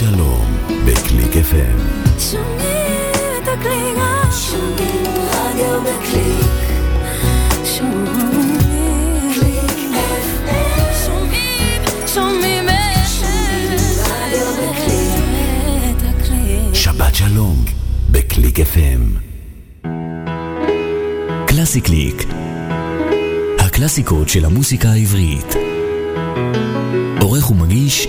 שלום, בקליק FM. שומעים את הקליק, שומעים רדיו בקליק. שבת שלום, בקליק FM. קלאסי קליק. הקלאסיקות של המוסיקה העברית. עורך ומגיש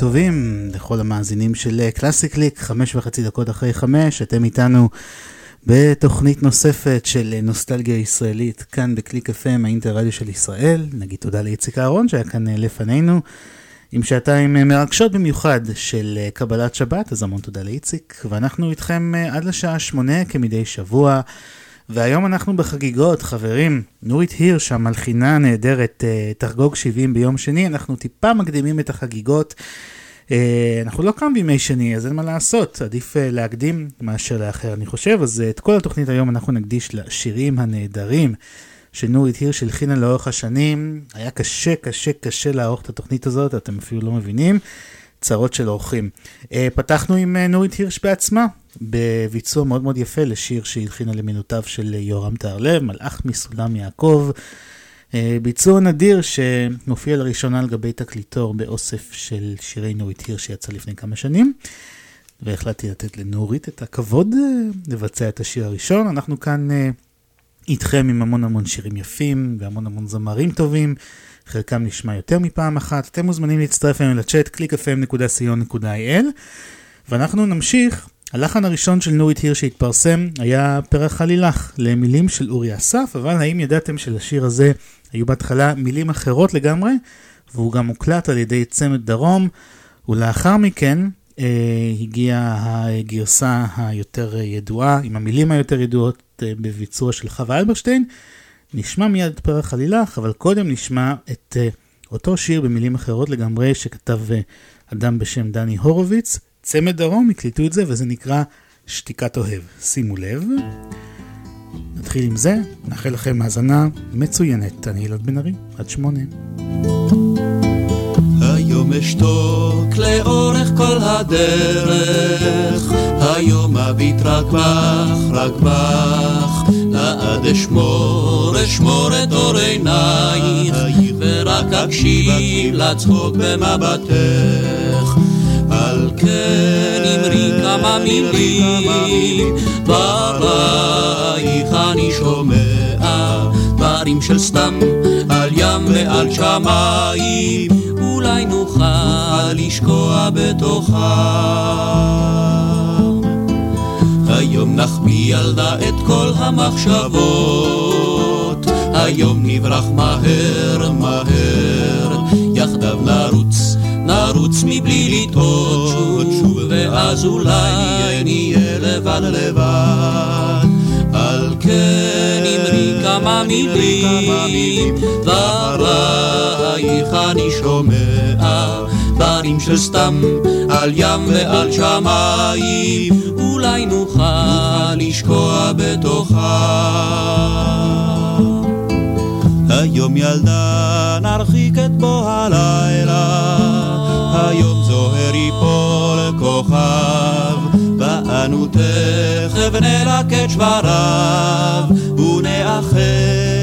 טובים לכל המאזינים של קלאסי קליק, חמש וחצי דקות אחרי חמש, אתם איתנו בתוכנית נוספת של נוסטלגיה ישראלית, כאן בקליק FM, האינטרדיו של ישראל. נגיד תודה לאיציק אהרון שהיה כאן אה, לפנינו, עם שעתיים אה, מרגשות במיוחד של אה, קבלת שבת, אז המון תודה לאיציק. ואנחנו איתכם עד לשעה שמונה כמדי שבוע. והיום אנחנו בחגיגות, חברים. נורית הירש, המלחינה הנהדרת, אה, תחגוג 70 ביום שני. אנחנו טיפה מקדימים את החגיגות. אה, אנחנו לא כאן בימי שני, אז אין מה לעשות. עדיף אה, להקדים מאשר לאחר, אני חושב. אז את כל התוכנית היום אנחנו נקדיש לשירים הנהדרים שנורית הירש הלחינה לאורך השנים. היה קשה, קשה, קשה לערוך את התוכנית הזאת, אתם אפילו לא מבינים. צרות של אורחים. אה, פתחנו עם אה, נורית הירש בעצמה, בביצוע מאוד מאוד יפה לשיר שהיא הלחינה למילותיו של אה, יורם טהרלב, מלאך מסולם יעקב. ביצוע נדיר שמופיע לראשונה על גבי תקליטור באוסף של שירי נורית הירש שיצא לפני כמה שנים. והחלטתי לתת לנורית את הכבוד לבצע את השיר הראשון. אנחנו כאן איתכם עם המון המון שירים יפים והמון המון זמרים טובים. חלקם נשמע יותר מפעם אחת. אתם מוזמנים להצטרף אלינו לצ'אט www.clickfm.co.il ואנחנו נמשיך. הלחן הראשון של נורית היר שהתפרסם היה פרח עלילך למילים של אורי אסף, אבל האם ידעתם שלשיר הזה היו בהתחלה מילים אחרות לגמרי, והוא גם הוקלט על ידי צמד דרום, ולאחר מכן הגיעה הגרסה היותר ידועה, עם המילים היותר ידועות בביצוע של חווה אלברשטיין. נשמע מיד את פרח עלילך, אבל קודם נשמע את אותו שיר במילים אחרות לגמרי שכתב אדם בשם דני הורוביץ. צמד דרום הקליטו את זה וזה נקרא שתיקת אוהב. שימו לב. נתחיל עם זה, נאחל לכם האזנה מצוינת. אני ילד בן ארי, עד שמונה. היום אשתוק לאורך כל הדרך, היום אביט רק בך, רק בך, לעד אשמור, אשמור את אור עינייך, ורק אקשיב לצחוק במבטך. על כן אמרי כמה מילים, ברייך אני שומע דברים של סתם, על ים ועל שמיים, אולי נוכל לשקוע בתוכם. היום נחביא ילדה את כל המחשבות, היום נברח מהר מהר, יחדיו נרוץ נרוץ מבלי לטעות. שוב, ואז אולי נהיה לבד לבד. על כן אמרי כמה מילים, דברייך אני שומע, דברים של סתם, על ים ועל שמיים, אולי נוכל לשקוע בתוכם. היום ילדה נרחיק את בוא הלילה היום זוהר יפול כוכב, ואנו תכף נלקט שבריו, ונאחה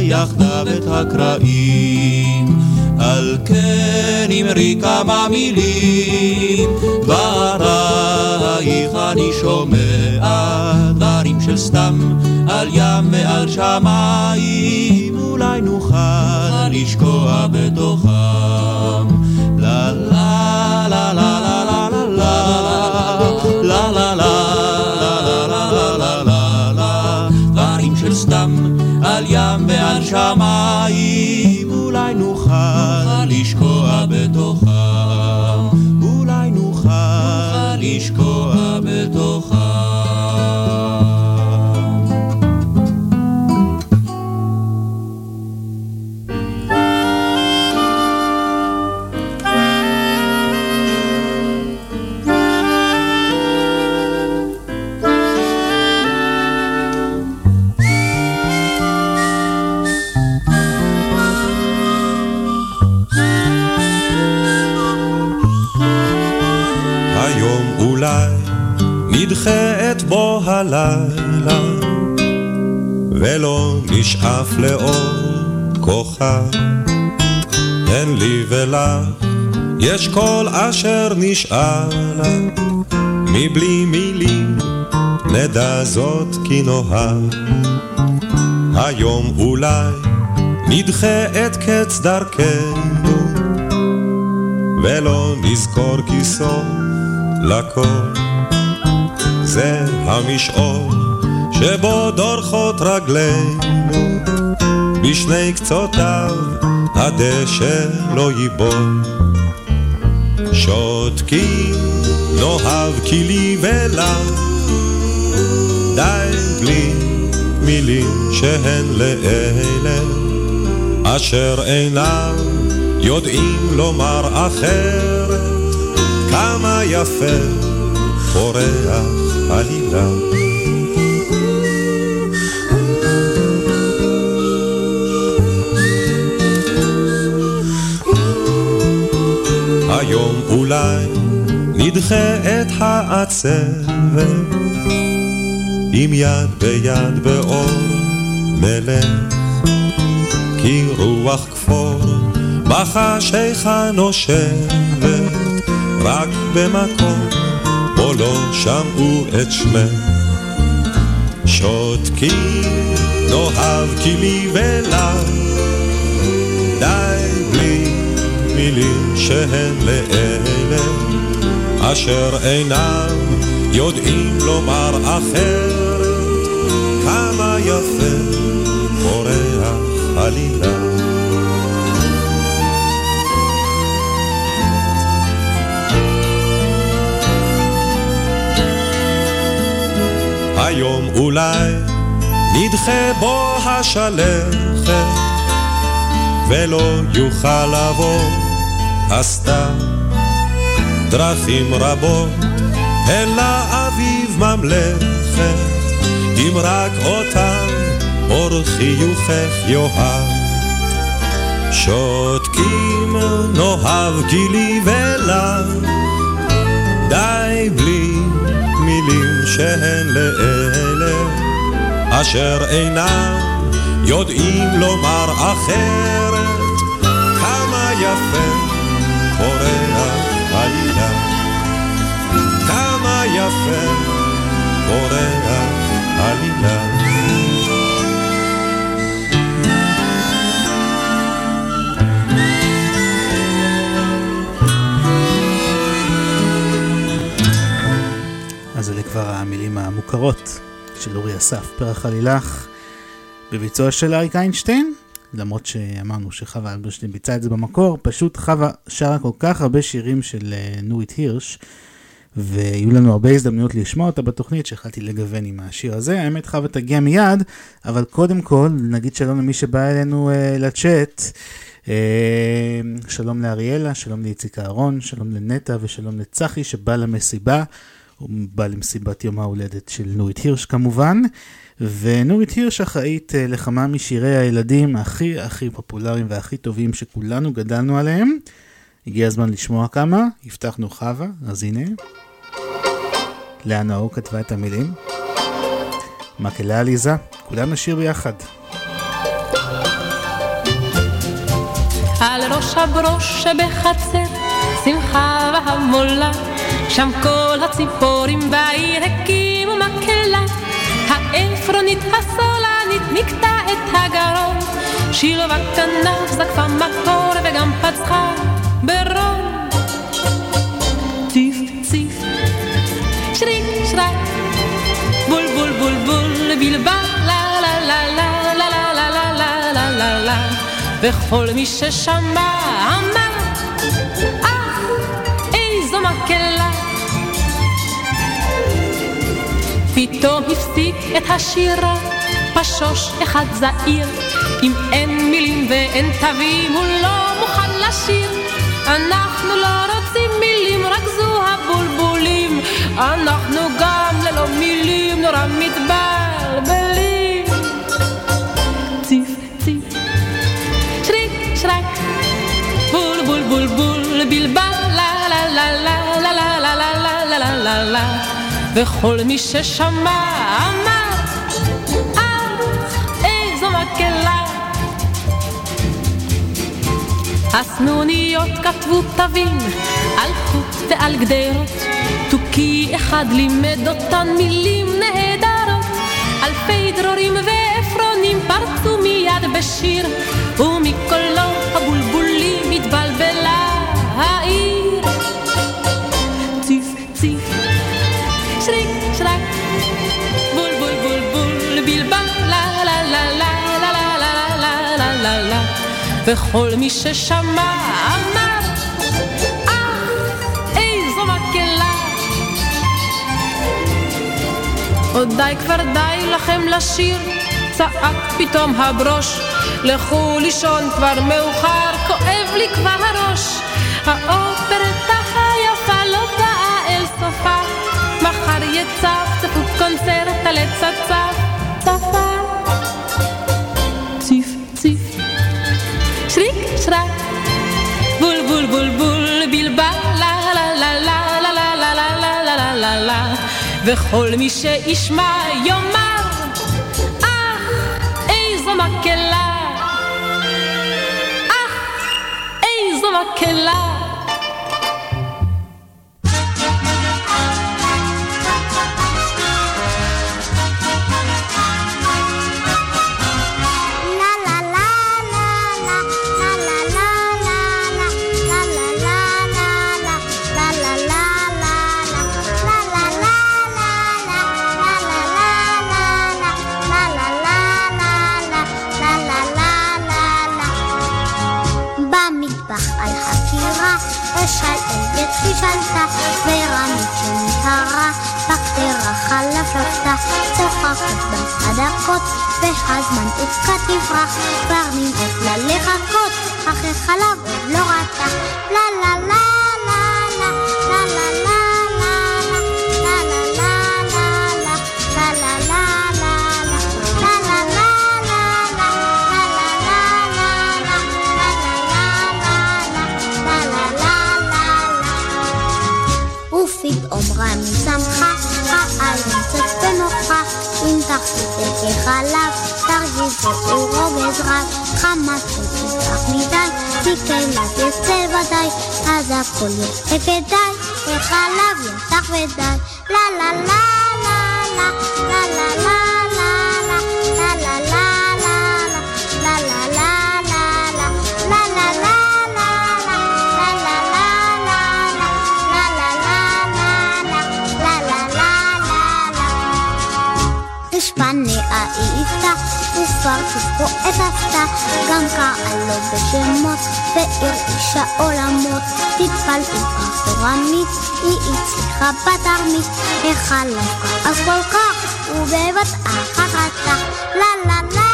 יחדיו את הקרעים. על כן אמרי כמה מילים, דברייך אני שומע, דברים של סתם, על ים ועל שמיים, אולי נוכל לשקוע בתוכם. לה לה לה לה לה לה לה שמיים אולי נוכל לשקוע בתוכם את בוא הלילה, ולא נשאף לאור כוכב. אין לי ולך, יש כל אשר נשאלה, מבלי מילים נדע זאת כי נאהב. היום אולי נדחה את קץ דרכנו, ולא נזכור כי סוף לכל. זה המשעול שבו דורכות רגלינו, בשני קצותיו הדשא לא ייבול. שותקים נאהב כי לי ולך, די בלי מילים שהן לאלה, אשר אינם יודעים לומר אחרת, כמה יפה פורח עלילה. היום אולי נדחה את העצבת עם יד ביד באור מלך כי רוח כפור בחשיכה נושבת רק במקום בו לא שמעו את שמך. שותקים נאהב כי לי ולך, די בלי מילים שהן לאלה, אשר אינם יודעים לומר אחרת, כמה יפה פורח עלילה. אולי נדחה בו השלכת, ולא יוכל לבוא הסתם. דרכים רבות אל האביב ממלכת, אם רק אותם אור חיוכך יאהב. שותקים נאהב גילי ולך, די בלי מילים שהן לאלה אשר אינם יודעים לומר אחרת. כמה יפה פורח עלילה כמה יפה פורח עלילה המילים המוכרות של אורי אסף, פרח עלילך, בביצוע של אריק איינשטיין, למרות שאמרנו שחווה אלברשטיין ביצעה את זה במקור, פשוט חווה שרה כל כך הרבה שירים של אה, נורית הירש, ויהיו לנו הרבה הזדמנויות לשמוע אותה בתוכנית שהחלטתי לגוון עם השיר הזה. האמת חווה תגיע מיד, אבל קודם כל נגיד שלום למי שבא אלינו uh, לצ'אט. Uh, שלום לאריאלה, שלום לאיציק אהרון, שלום לנטע ושלום לצחי שבא למסיבה. הוא בא למסיבת יום ההולדת של נורית הירש כמובן, ונורית הירש אחראית אה, לכמה משירי הילדים הכי הכי פופולריים והכי טובים שכולנו גדלנו עליהם. הגיע הזמן לשמוע כמה, הבטחנו חווה, אז הנה. לאה נאור כתבה את המילים. מקהלה עליזה, כולם נשיר ביחד. על ראש הברוש שבחצר, שמחה והמולה שם כל הציפורים בעיר הקימו מקהלה. העפרונית הסולנית נקטע את הגרון, שילבה כנף זקפה מקור וגם פצחה ברון. ציף ציף, שריק שרק, בול בול בול בול בלבל, לה לה לה לה לה לה לה לה לה לה לה וכל מי ששמע פתאום הפסיק את השירה, פשוש אחד זעיר. אם אין מילים ואין תווים, הוא לא מוכן לשיר. אנחנו לא רוצים מילים, רק זו הבולבולים. אנחנו גם ללא מילים נורא מתבלבלים. ציף ציף, שריק שרק, בול בול בול בול, בלבל, לה לה לה לה לה לה לה לה לה לה לה וכל מי ששמע אמר, אך איזו מקהלה. הסנוניות כתבו תווים על חוט ועל גדרות, תוכי אחד לימד אותן מילים נהדרות. אלפי דרורים ועפרונים פרצו מיד בשיר, ומקולו הבולבולים התבלבלה העיר. וכל מי ששמע אמר אה איזו מקהלה. עוד די כבר די לכם לשיר צעק פתאום הברוש. לכו לישון כבר מאוחר כואב לי כבר הראש. האופרטה היפה לא באה אל סופה מחר יצפצפו קונצרט על עץ וכל מי שישמע יאמר, אך איזו מקהלה, אך איזו מקהלה שלשלת, ורמית שמטרה, בקטרה חלפלפתה, צוחקת בצדקות, והזמן עסקה תברח, כבר נמאס לה לחכות, אחרי חלב לא רצה, לה לה לה. רמי שמחה, העין צאת במוחה, אם תחזיק כחלב, תרגיז ורוגז רב, חמת ותפתח מדי, מקהילת יצא ודאי, אז הכל יוצא כדאי, וחלב יפתח ודי, לה לה לה לה לה לה לה לה וכבר את עשתה, גם קראה לו בשמות, והרעישה עולמות, תתפלאו התורנית, היא הצליחה בתרמית, החלום כעס כל כך, ובבת אחת לה לה לה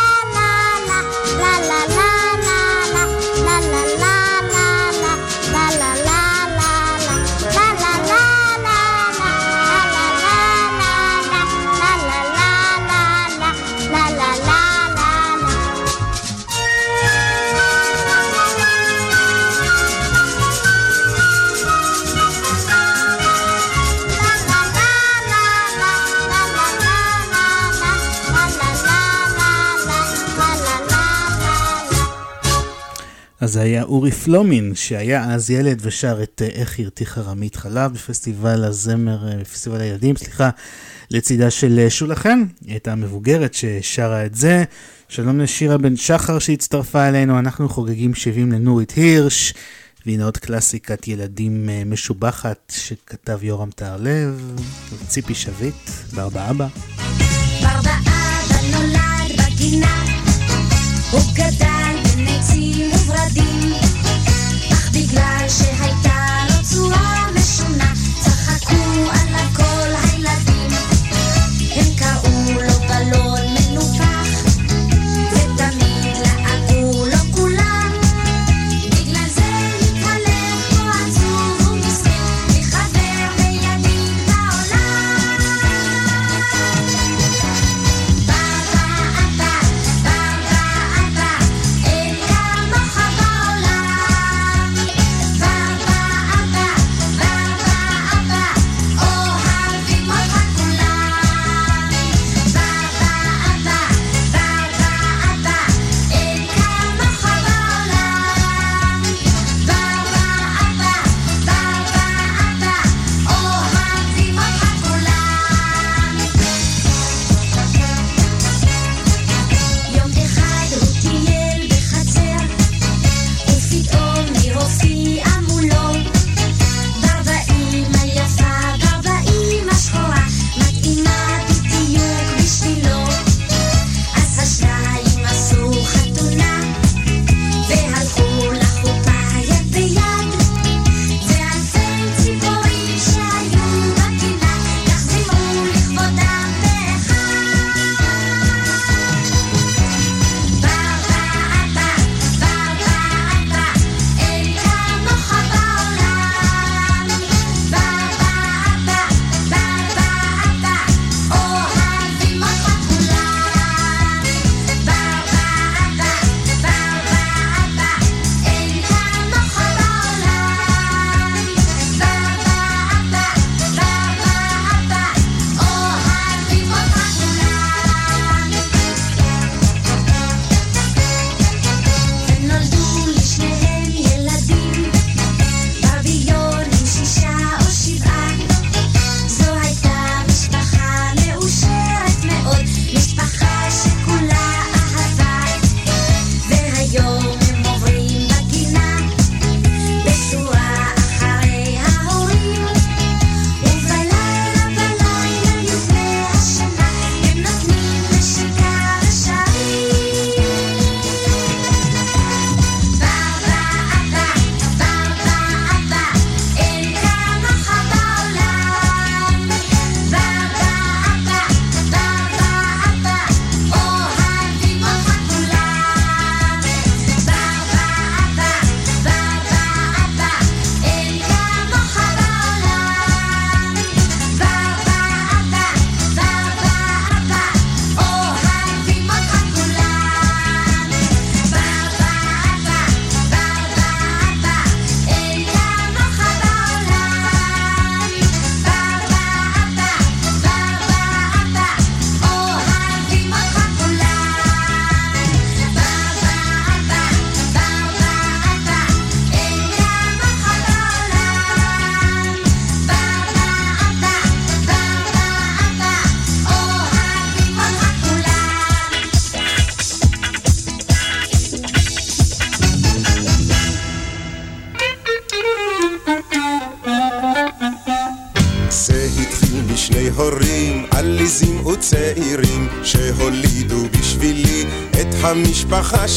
אז זה היה אורי פלומין, שהיה אז ילד ושר את אה, איך הרתיחה רמית חלב בפסטיבל הזמר, אה, בפסטיבל הילדים, סליחה, לצידה של אה, שולה חן, היא הייתה המבוגרת ששרה את זה. שלום לשירה בן שחר שהצטרפה אלינו, אנחנו חוגגים 70 לנורית הירש, והנה עוד קלאסיקת ילדים משובחת שכתב יורם טהרלב, ציפי שביט, ברבא אבא. ברבא אבא נולד בגינה, הוא גדל עצים מדהים, אך בגלל שה...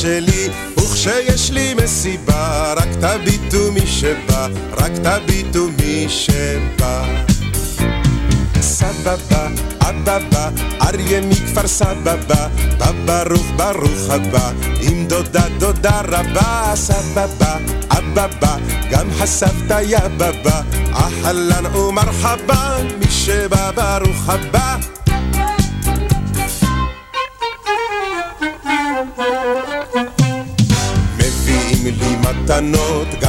שלי וכשיש לי מסיבה רק תביטו מי שבא, רק תביטו מי שבא סבבה, אבבה, אריה מכפר סבבה, בא ברוך ברוך הבא, עם דודה דודה רבה, סבבה, אבבה, גם הסבתא יא בבא, אהלן ומרחבה, מי שבא ברוך הבא.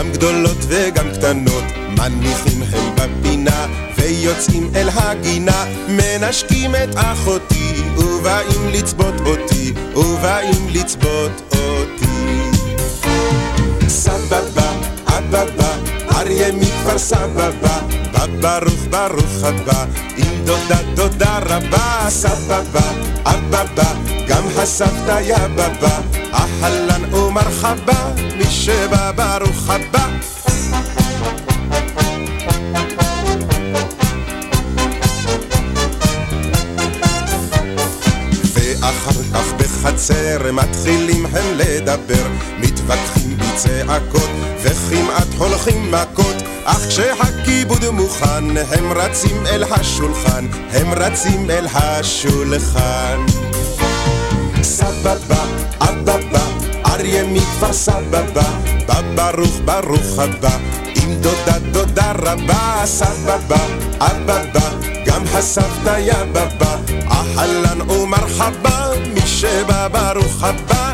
גם גדולות וגם קטנות, מניחים הם בפינה, ויוצאים אל הגינה, מנשקים את אחותי, ובאים לצבות אותי, ובאים לצבות אותי. סבבה, אבבה, אריה מכפר סבבה, בא ברוך ברוך הבא, עם דודה דודה רבה, סבבה, אבבה, גם הסבתא יא כך בחצר מתחילים הם לדבר, מתווכחים בצעקות וכמעט הולכים מכות, אך כשהכיבוד מוכן הם רצים אל השולחן, הם רצים אל השולחן. סבבה, אבבה, אריה מכפר סבבה, בא ברוך הבא, עם דודה דודה רבה, סבבה, אבבה, גם הסבתא יא בבא, אהלן ומרחבה, שבא ברוך הבא.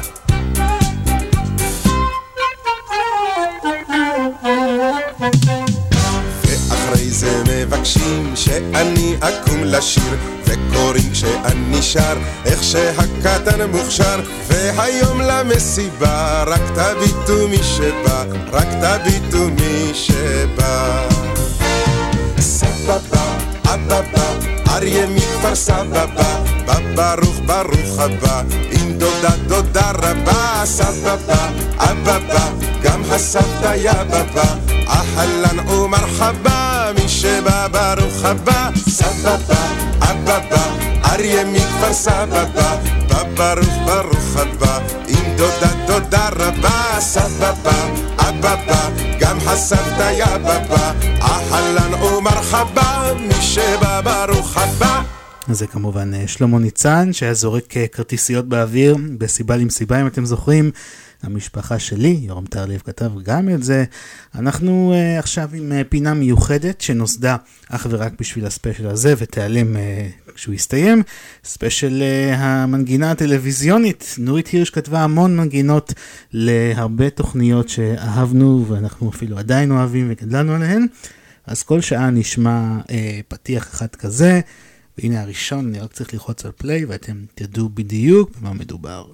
ואחרי זה מבקשים שאני אקום לשיר וקוראים כשאני שר איך שהקטן מוכשר. והיום למסיבה רק תביטו מי שבא רק תביטו מי שבא. סבבה, אבבה, אריה מכפר סבבה בא ברוך ברוך הבא עם דודה דודה רבה סבבה, אבבה, גם הסבתא יא בבא אהלן ומרחבה מי שבא ברוך הבא סבבה, אבבה, אריה מכפר סבבה בא ברוך ברוך הבא עם דודה דודה רבה סבבה, אבבה, גם הסבתא יא בבא אהלן ומרחבה מי שבא ברוך הבא זה כמובן אה, שלמה ניצן, שהיה זורק אה, כרטיסיות באוויר בסיבה למסיבה, אם אתם זוכרים. המשפחה שלי, יורם טרלב כתב גם את זה. אנחנו uh, עכשיו עם uh, פינה מיוחדת שנוסדה אך ורק בשביל הספיישל הזה ותיעלם uh, כשהוא יסתיים. ספיישל uh, המנגינה הטלוויזיונית. נורית הירש כתבה המון מנגינות להרבה תוכניות שאהבנו ואנחנו אפילו עדיין אוהבים וגדלנו עליהן. אז כל שעה נשמע uh, פתיח אחד כזה. והנה הראשון, אני רק צריך ללחוץ על פליי ואתם תדעו בדיוק במה מדובר.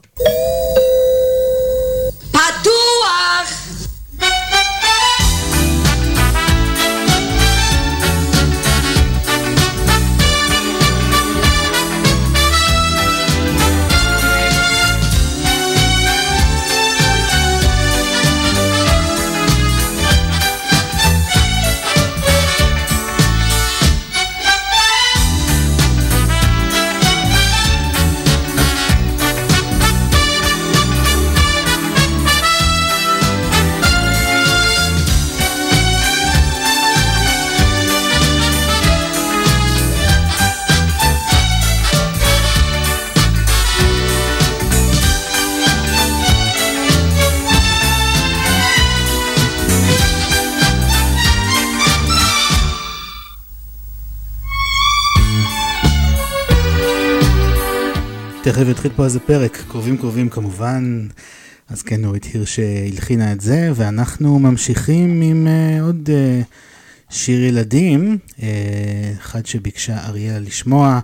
תכף יתחיל פה איזה פרק, קרובים קרובים כמובן. אז כן, נורית הירש הלחינה את זה, ואנחנו ממשיכים עם uh, עוד uh, שיר ילדים, uh, אחד שביקשה אריה לשמוע,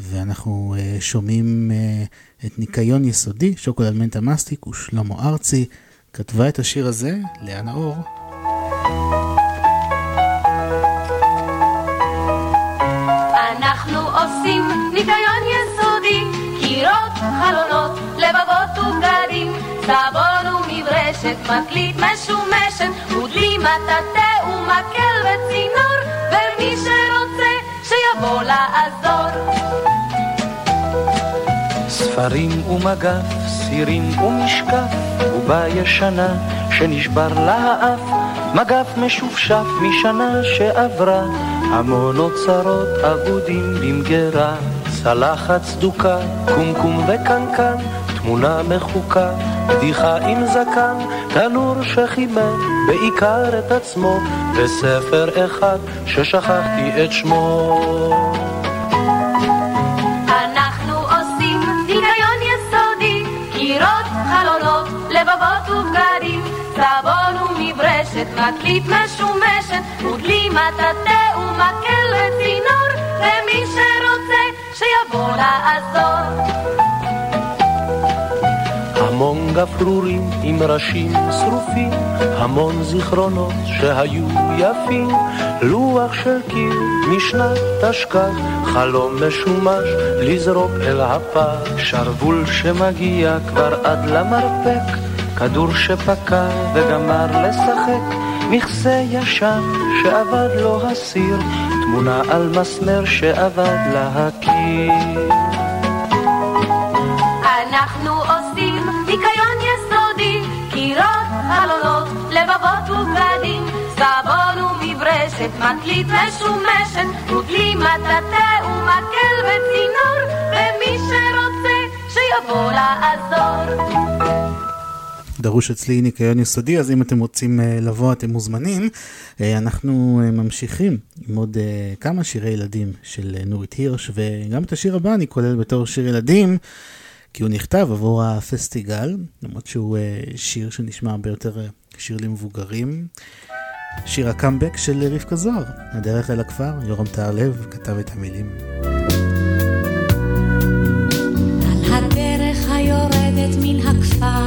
ואנחנו uh, שומעים uh, את ניקיון יסודי, שוקולד מנטה מסטיק ושלמה ארצי. כתבה את השיר הזה לאה נאור. אנחנו עושים ניקיון סבון ומברשת, מקליט משומשת, ודלי מטאטא ומקל וצינור, ומי שרוצה שיבוא לעזור. ספרים ומגף, סירים ומשקף, ובה ישנה שנשבר לה האף, מגף משופשף משנה שעברה, המון אוצרות אבודים במגרה, צלחת צדוקה, קומקום וקנקן, תמונה מחוקה, בדיחה עם זקן, תנור שחימם בעיקר את עצמו, וספר אחד ששכחתי את שמו. לבבות ובגדים, סבון ומברשת, מקליט משומשת, ודלי מטאטא ומקל וצינור, ומי שרוצה שיבוא לעזור. המון גפרורים עם ראשים שרופים, המון זיכרונות שהיו יפים, לוח של קיר משנת תשכ"ח, חלום משומש לזרוק אל הפח, שרוול שמגיע כבר עד למרפק, כדור שפקע וגמר לשחק, מכסה ישן שאבד לו הסיר, תמונה על מסמר שאבד להכיר. אנחנו לבבות ובגדים, סבון ומברשת, מקליט משומשת, וכלי מטאטא ומקל וצינור, ומי שרוצה שיבוא לעזור. דרוש אצלי ניקיון יסודי, אז אם אתם רוצים אה, לבוא אתם מוזמנים. אה, אנחנו אה, ממשיכים עם עוד כמה שירי ילדים של נורית הירש, וגם את השיר הבא אני כולל בתור שיר ילדים. כי הוא נכתב עבור הפסטיגל, למרות שהוא שיר שנשמע הרבה יותר שיר למבוגרים. שיר הקאמבק של רבקה זוהר, הדרך אל הכפר, יורם טהרלב כתב את המילים. על הדרך היורדת מן הכפר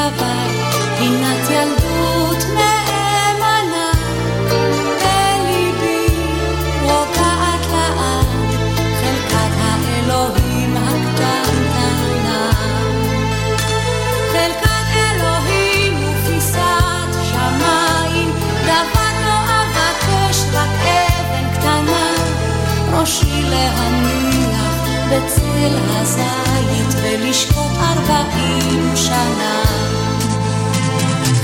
הבר, פינת ילדות נאמנה. בליבי רוקעת לעד, חלקת האלוהים הקטנטנה. חלקת אלוהים ופיסת שמיים, דבר לא אבקש, רק אבן קטנה, ראשי להניח בצל הזית ולשקוט ארבעים שנה.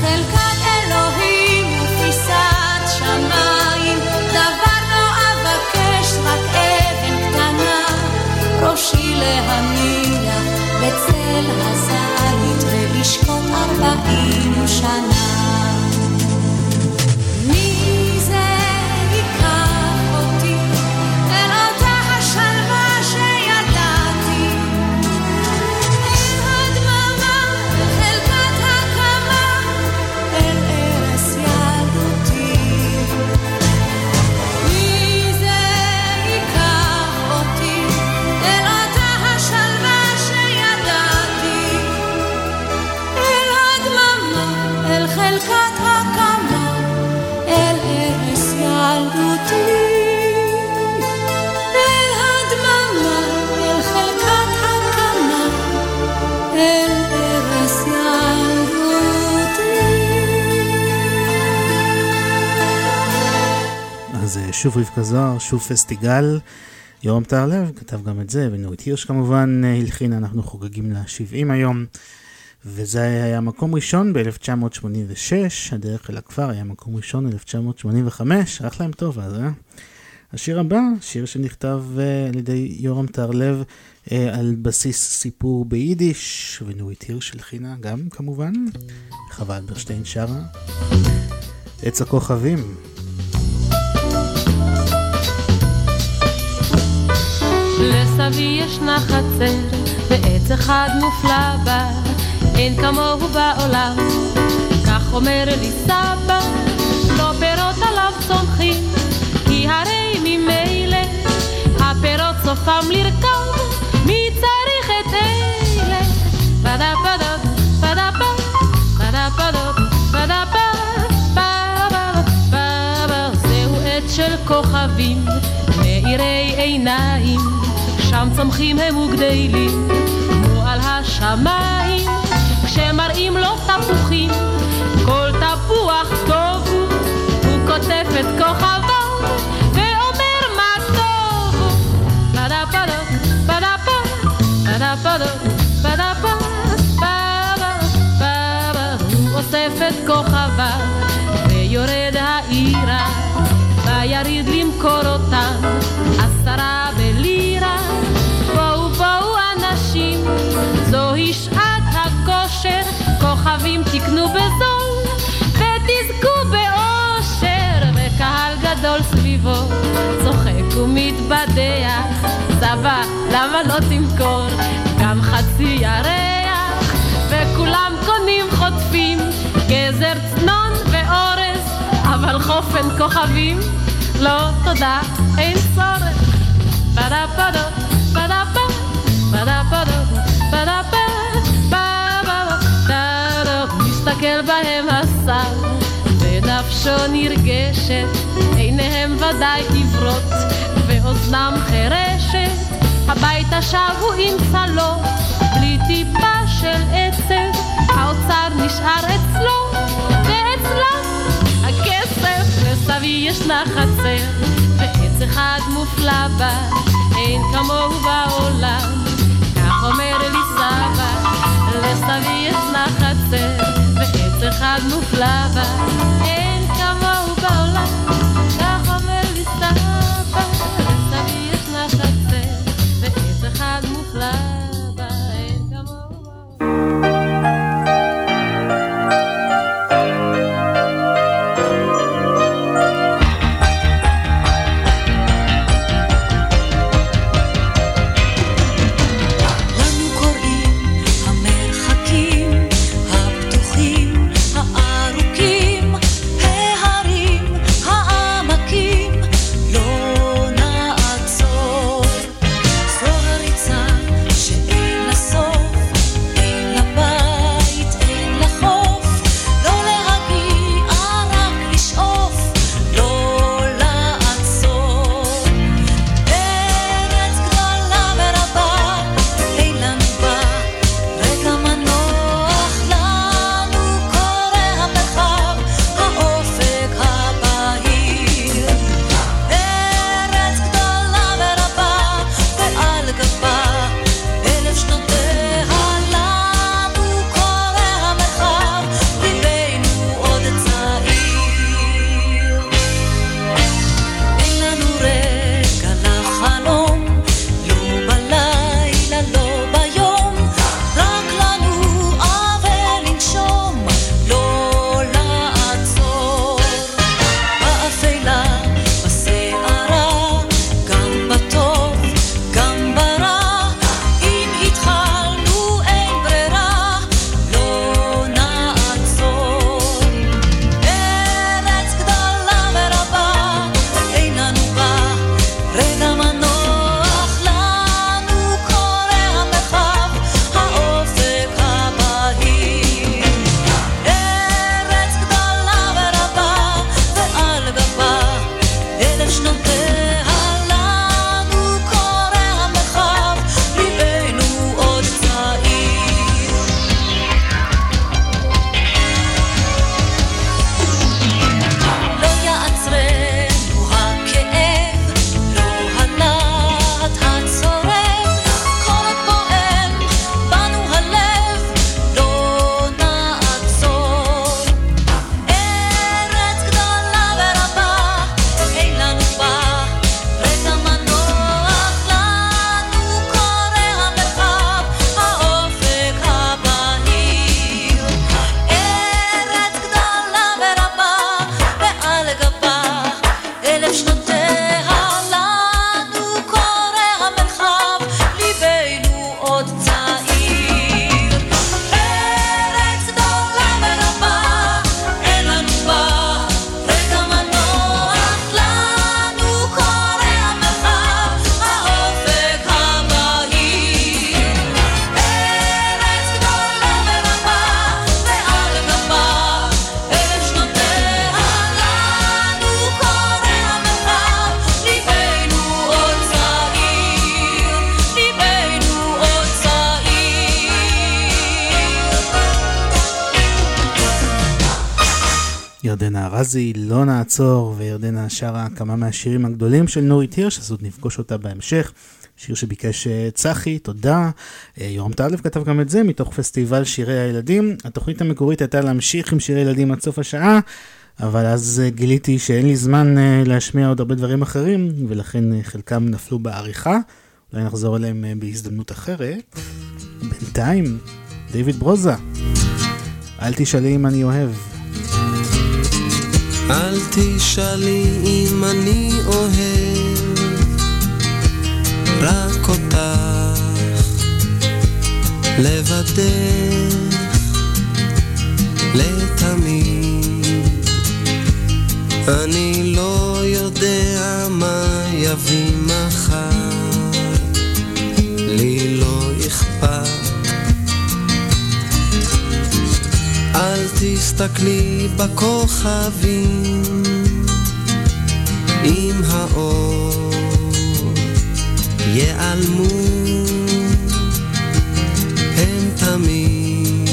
חלקת אלוהים ופיסת שמיים, דבר לא אבקש, רק אבן קטנה, ראשי להניח בצל הזית ולשקוט ארבעים שנה. שוב רבקה זוהר, שוב פסטיגל. יורם טהרלב כתב גם את זה, ונורית הירש כמובן אה, הלחינה, אנחנו חוגגים לה 70 היום. וזה היה מקום ראשון ב-1986, הדרך אל הכפר היה מקום ראשון ב-1985, הלך להם טוב אז, אה? השיר הבא, שיר שנכתב uh, על ידי יורם טהרלב uh, על בסיס סיפור ביידיש, ונורית הירש הלחינה גם כמובן, חווה אלברשטיין שרה, עץ הכוכבים. לסבי ישנה חצר, ועץ אחד מופלא בה, אין כמוהו בעולם. כך אומר לי סבא, לא פירות עליו צומחים, כי הרי ממילא הפירות סופם לרכב, מי צריך את אלה? פדה פדה כוכבים, מאירי עיניים. שם צומחים הם וגדלים, כמו על השמיים, כשמראים לו תפוחים, כל תפוח טוב הוא, הוא קוטף את כוכבו, ואומר מה טוב? הוא. פדה פדה, פדה פדה, פדה פדה, פדה הוא אוסף את ויורד העירה, ויריד למכור אותה, עשרה אוהבים תקנו בזול ותזכו באושר וקהל גדול סביבו צוחק ומתבדח. סבא למה לא תמכור גם חצי ירח? וכולם קונים חוטפים גזר צנון ואורז אבל חופן כוכבים לא תודה אין צורך. פרה פרה פרה פרה מסתכל בהם השר, ונפשו נרגשת, עיניהם ודאי עברות, ואוזנם חירשת, הביתה שבו עם צלות, בלי טיפה של עצב, האוצר נשאר אצלו, ואצלם הכסף, לסבי ישנה חצר, ועץ אחד מופלא בה, אין כמוהו בעולם, כך אומר לי סבא, לסבי ישנה חצר. אחד מופלא בה. שרה כמה מהשירים הגדולים של נורית הירש, אז עוד נפגוש אותה בהמשך. שיר שביקש אה, צחי, תודה. אה, יורם טלב כתב גם את זה מתוך פסטיבל שירי הילדים. התוכנית המקורית הייתה להמשיך עם שירי ילדים עד סוף השעה, אבל אז אה, גיליתי שאין לי זמן להשמיע עוד הרבה דברים אחרים, ולכן חלקם נפלו בעריכה. אולי נחזור אליהם בהזדמנות אחרת. בינתיים, דיוויד ברוזה, אל תשאלי אם אני אוהב. אל תשאלי אם אני אוהב רק אותך. לבדך לתמיד. אני לא יודע מה יביא אל תסתכלי בכוכבים אם האור. ייעלמו הם תמיד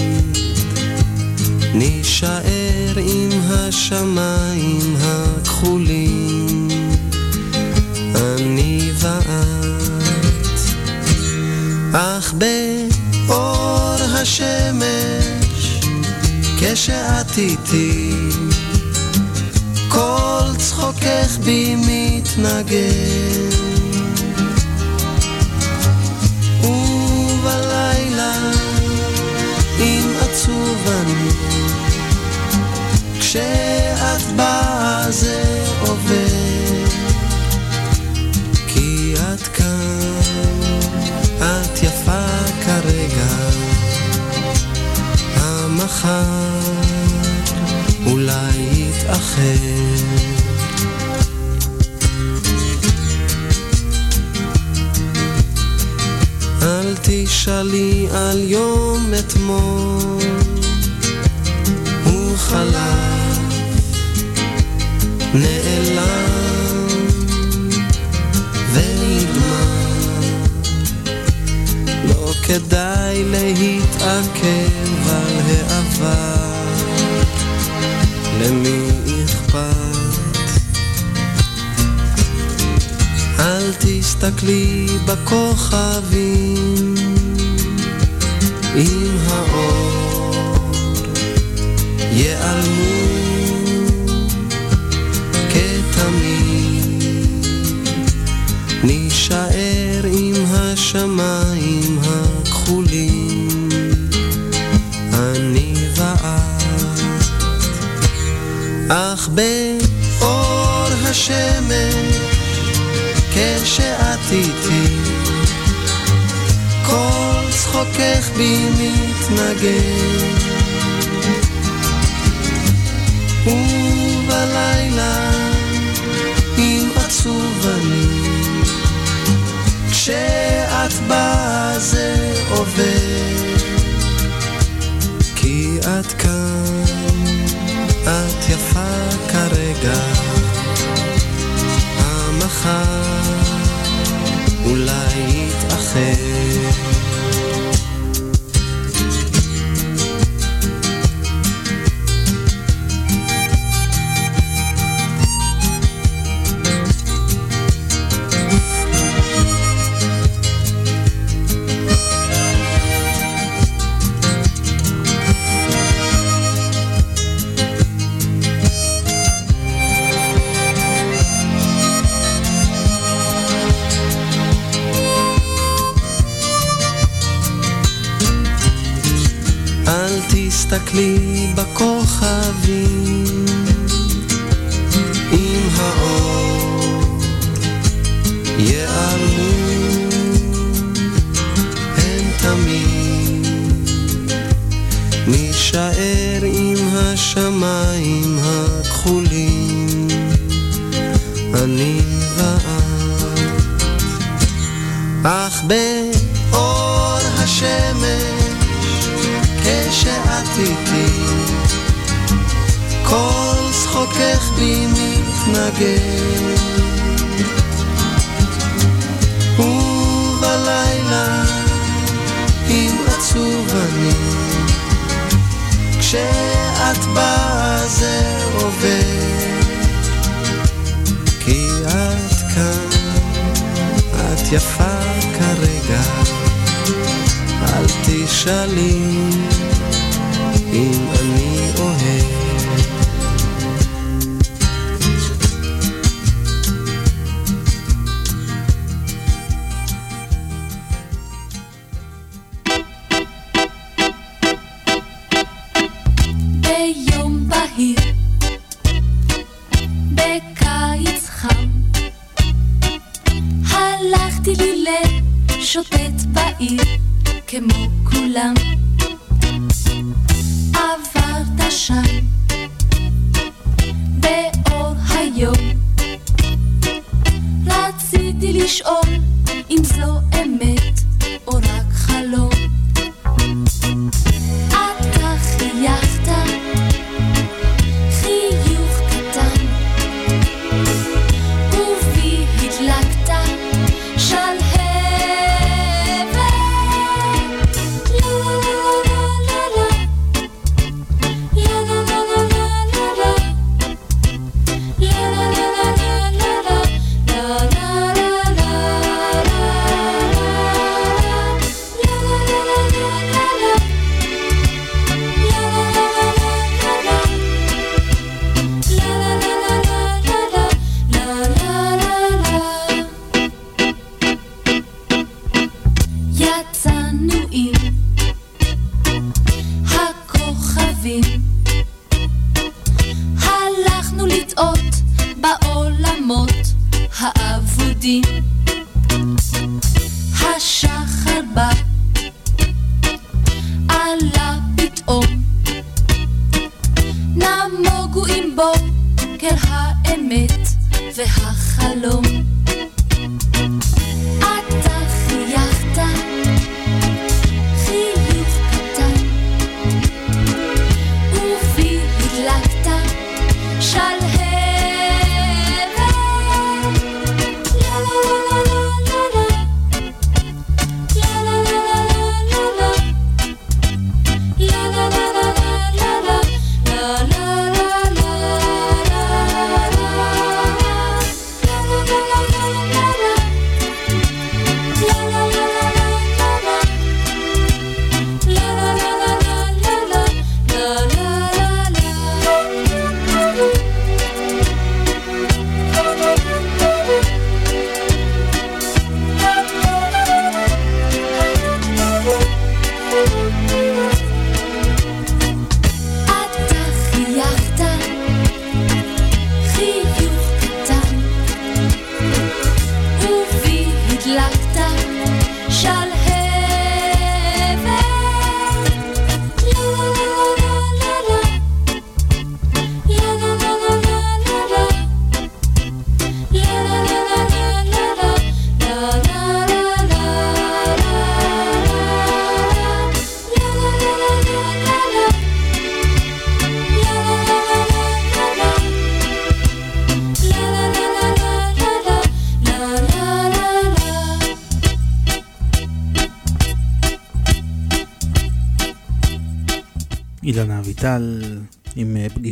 נישאר עם השמיים הכחולים. אני ואת אך באור השמש כשאת איתי כל צחוקך בי מתנגן. ובלילה אם עצוב אני כשאת באה זה עובר כי את כאן, את יפה כרגע המחר אולי יתאחר אל תשאלי על יום אתמול, הוא חלף, נעלם ונגמר. לא כדאי להתעכב על העבר, למי אכפת? אל תסתכלי בכוכבים אם האור ייעלמו כתמיד. נישאר עם השמיים אך באור השמש כשאת איתי. כל צחוקך בי מתנגן. ובלילה אם עצוב אני. כשאת באה זה עובר כי את כאן,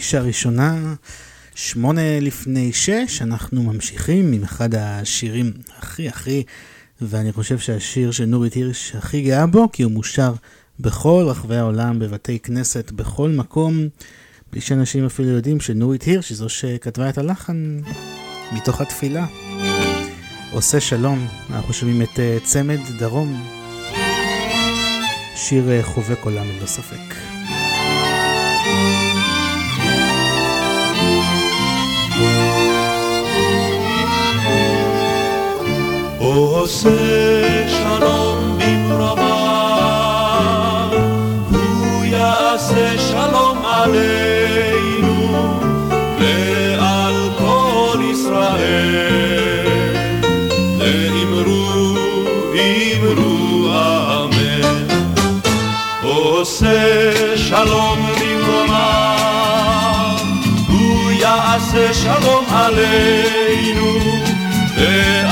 פגישה ראשונה, שמונה לפני שש, אנחנו ממשיכים עם אחד השירים הכי הכי, ואני חושב שהשיר שנורית הירש הכי גאה בו, כי הוא מושר בכל רחבי העולם, בבתי כנסת, בכל מקום, בלי שאנשים אפילו יודעים שנורית הירש היא זו שכתבה את הלחן מתוך התפילה. עושה שלום, אנחנו שומעים את אה, צמד דרום, שיר אה, חובק עולם ללא ספק. עושה שלום במרומיו, הוא יעשה שלום עלינו ועל כל ישראל. ואמרו, אמרו אמן. עושה שלום במרומיו, הוא יעשה שלום עלינו ועל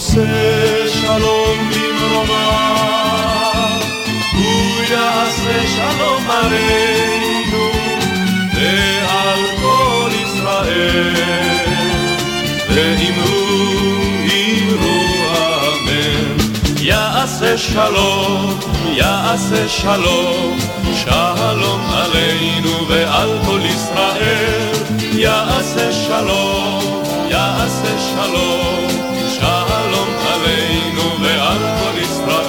עושה שלום במרומה, הוא יעשה שלום עלינו ועל כל ישראל, ואמרו, אמרו אמן. יעשה שלום, יעשה שלום, שלום עלינו ועל כל ישראל, יעשה שלום, יעשה שלום.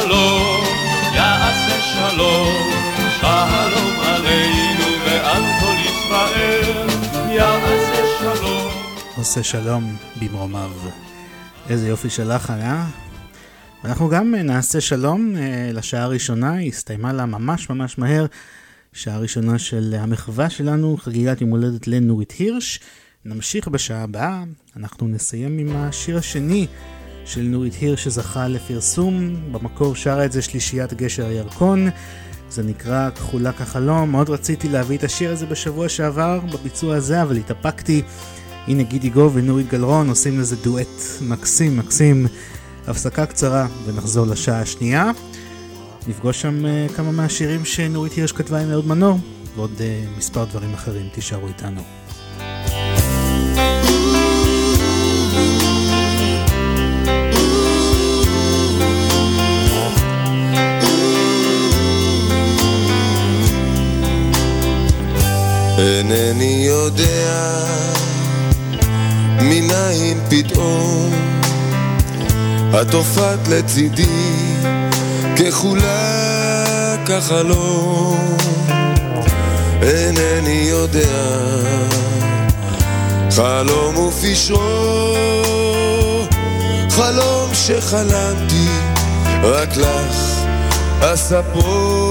שלום, יעשה שלום, שלום עלינו ועל כל ישראל. יעשה שלום. עושה שלום במרומיו. איזה יופי של לחן, אה? אנחנו גם אה, נעשה שלום אה, לשעה הראשונה, היא הסתיימה לה ממש ממש מהר. שעה ראשונה של המחווה שלנו, חגיגת יום הולדת לנורית הירש. נמשיך בשעה הבאה, אנחנו נסיים עם השיר השני של נורית הירש שזכה לפרסום, במקור שרה את זה שלישיית גשר הירקון. זה נקרא כחולה כחלום, מאוד רציתי להביא את השיר הזה בשבוע שעבר בביצוע הזה, אבל התאפקתי. הנה גידי גו ונורית גלרון עושים לזה דואט מקסים מקסים. הפסקה קצרה ונחזור לשעה השנייה. נפגוש שם uh, כמה מהשירים שנורית הירש כתבה עם אהוד מנור, ועוד uh, מספר דברים אחרים, תישארו איתנו. אינני יודע מניין פתאום את הופעת לצידי ככולה כחלום. אינני יודע חלום ופשרו חלום שחלמתי רק לך אספו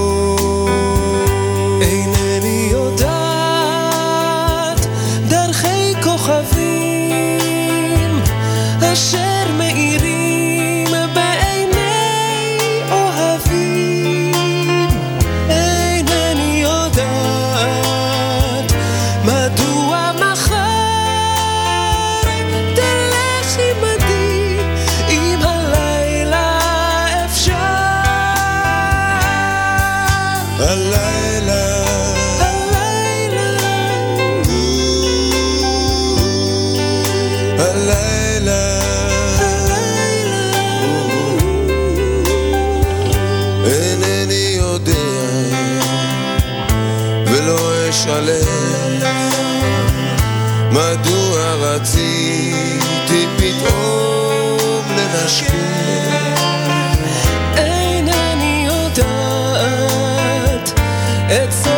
יודעת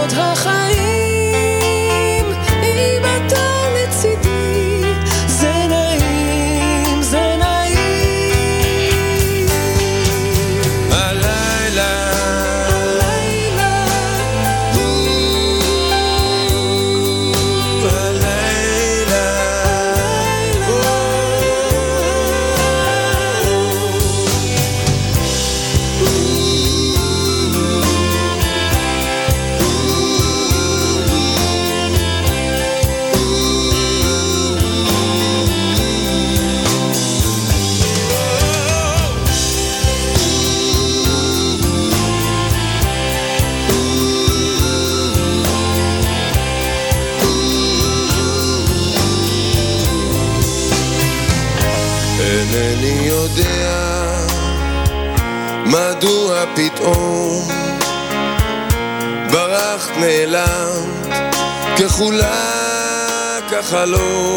Oh.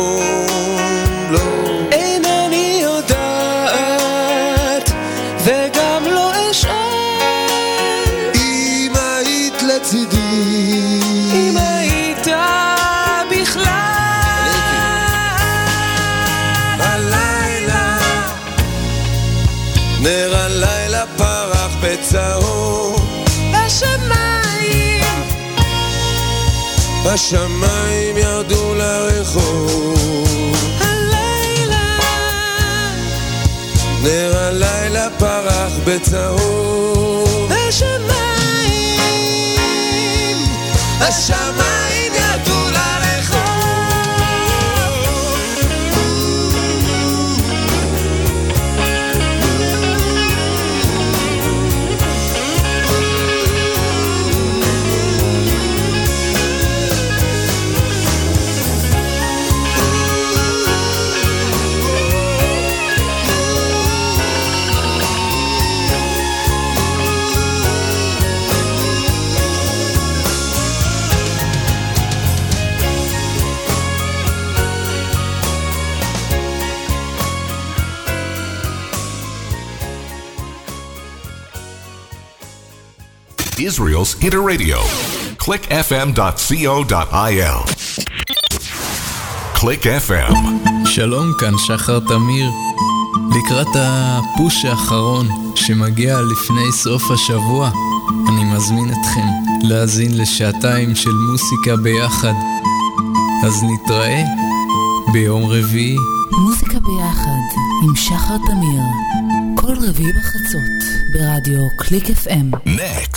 Hitter Radio. clickfm.co.il. Click FM. שלום, כאן שחר תמיר. לקראת הפוש האחרון שמגיע לפני סוף השבוע, אני מזמין אתכם להאזין לשעתיים של מוסיקה ביחד. אז נתראה ביום רביעי. מוזיקה ביחד עם שחר תמיר, כל רביעי בחצות ברדיו קליק FM. Next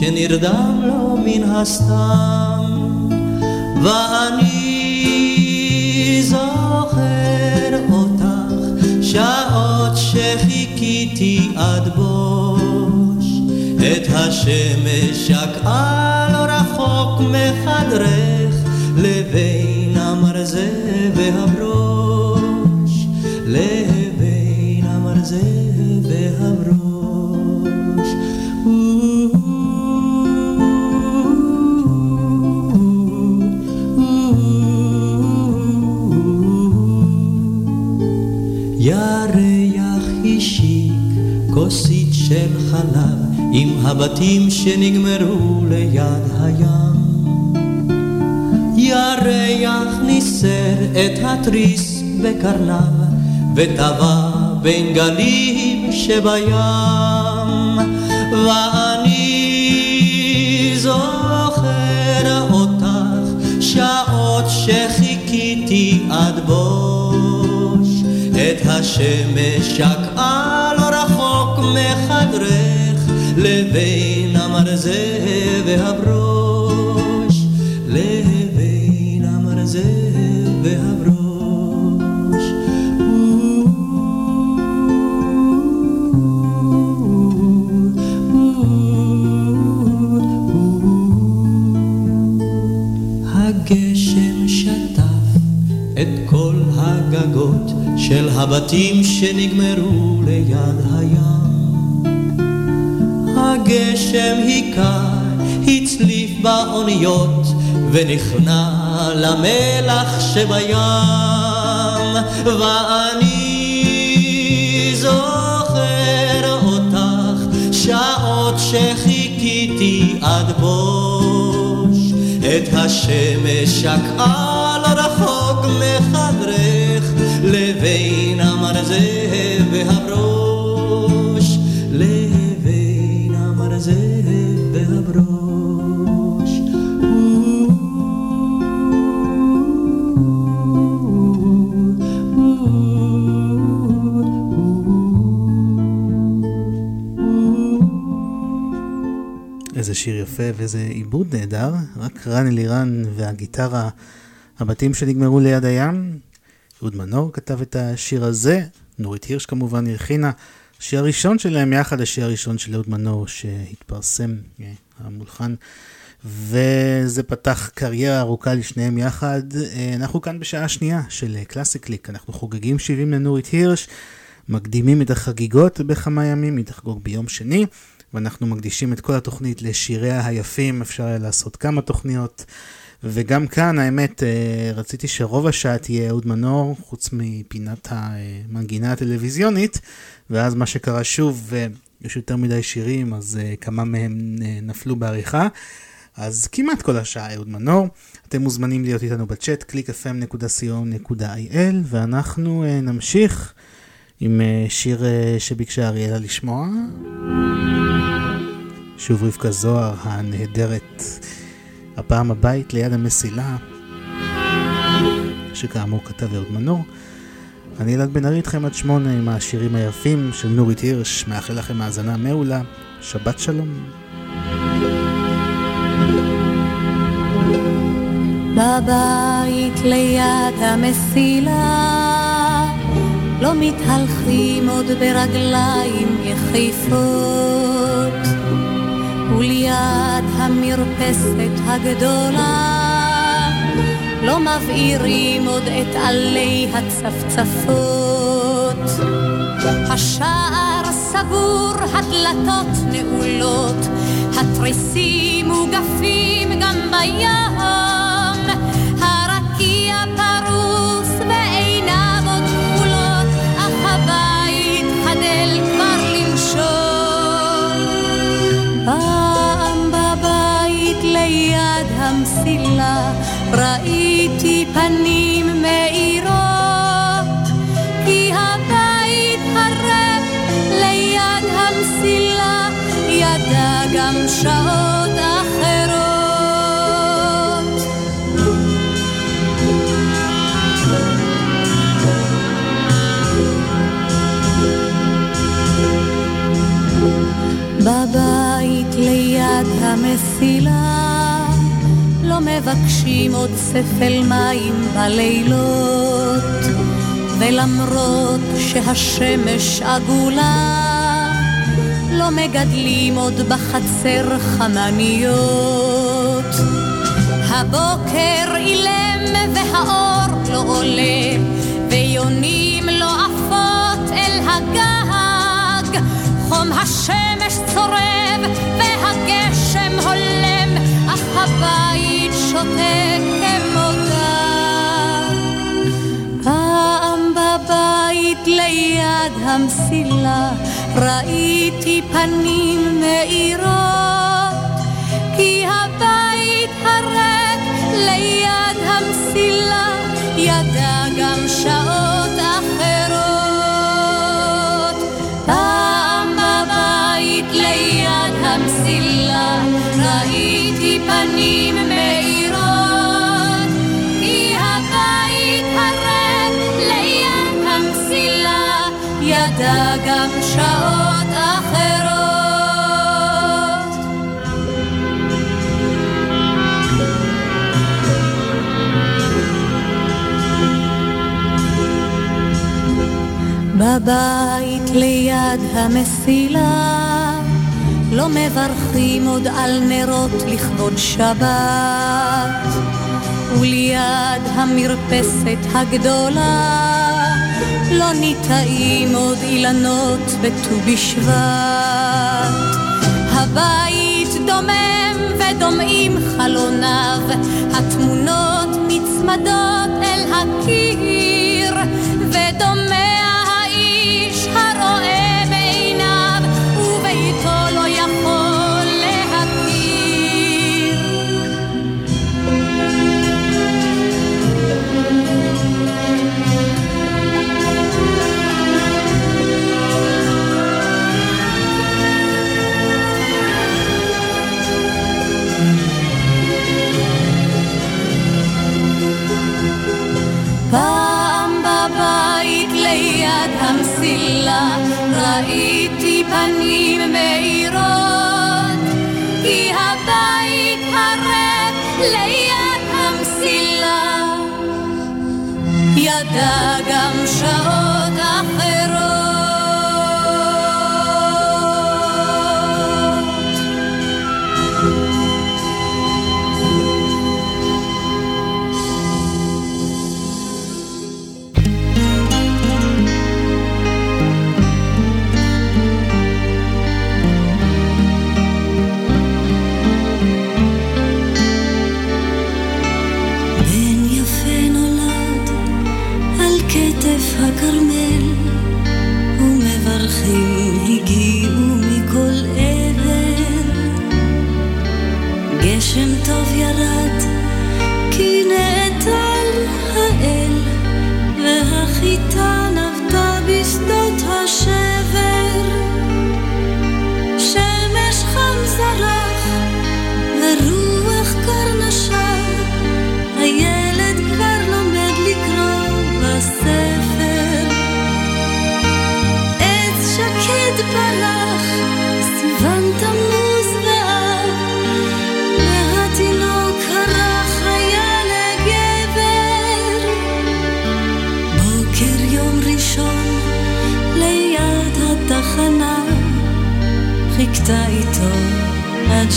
שנרדם לו מן הסתם. ואני זוכר אותך שעות שחיכיתי עד בוש את השמש שקעה לא רחוק מחדרך ירח השיק כוסית של חלב עם הבתים שנגמרו ליד הים. ירח ניסר את התריס בקרניו וטבע בין גלים שבים ואני השמש שקעה לא רחוק מחדרך לבין המרזה והברוש של הבתים שנגמרו ליד הים. הגשם היכה, הצליף באוניות, ונכנע למלח שבים. ואני זוכר אותך, שעות שחיכיתי עד בוש. את השמש שקעה המרזה והברוש, לבין המרזה והברוש. איזה שיר יפה ואיזה עיבוד נהדר, רק רן אלירן והגיטרה, הבתים שנגמרו ליד הים. אהוד מנור כתב את השיר הזה, נורית הירש כמובן הלחינה. השיר הראשון שלהם יחד, השיר הראשון של אהוד מנור שהתפרסם, אה, המולחן. וזה פתח קריירה ארוכה לשניהם יחד. אה, אנחנו כאן בשעה שנייה של קלאסי קליק, אנחנו חוגגים 70 לנורית הירש, מקדימים את החגיגות בכמה ימים, היא תחגוג ביום שני. ואנחנו מקדישים את כל התוכנית לשיריה היפים, אפשר היה לעשות כמה תוכניות. וגם כאן, האמת, אה, רציתי שרוב השעה תהיה אהוד מנור, חוץ מפינת המנגינה הטלוויזיונית, ואז מה שקרה שוב, אה, יש יותר מדי שירים, אז אה, כמה מהם נפלו בעריכה. אז כמעט כל השעה אהוד מנור. אתם מוזמנים להיות איתנו בצ'אט, www.clickfm.co.il, ואנחנו נמשיך עם שיר שביקשה אריאלה לשמוע. שוב רבקה זוהר הנהדרת, הפעם הבית ליד המסילה, שכאמור כתב אהוד מנור. אני אלעד בן ארי איתכם עד שמונה עם השירים היפים של נורית הירש, מאחל לכם האזנה מעולה, שבת שלום. בבית ליד המסילה לא מתהלכים עוד ברגליים יחיפות וליד המרפסת הגדולה לא מבעירים עוד את עלי הצפצפות. השער סגור, הדלתות נעולות, התריסים מוגפים גם בים. הרקיע פרוס ראיתי פנים מאירות, כי הבית הרב ליד המסילה ידע גם שעות אחרות. בבית ליד המסילה מבקשים עוד ספל מים בלילות ולמרות שהשמש עגולה לא מגדלים עוד בחצר חמניות. הבוקר אילם והאור לא עולה ויונים לא עפות אל הגג חום השמש צורב שותק כמותה. פעם בבית ליד המסילה ראיתי פנים מאירות, כי הבית הריק ליד המסילה ידע גם שעות אחרות. פעם בבית ליד המסילה, ראיתי פנים מאירות, גם שעות אחרות. בבית ליד המסילה לא מברכים עוד על נרות לכבוד שבת וליד המרפסת הגדולה לא ניטעים עוד אילנות בט"ו בשבט. הבית דומם ודומעים חלוניו התמונות נצמדות אל הקיר המסילה ראיתי פנים מאירות כי הבית הריק ליד המסילה. ידע גם שעות אחרות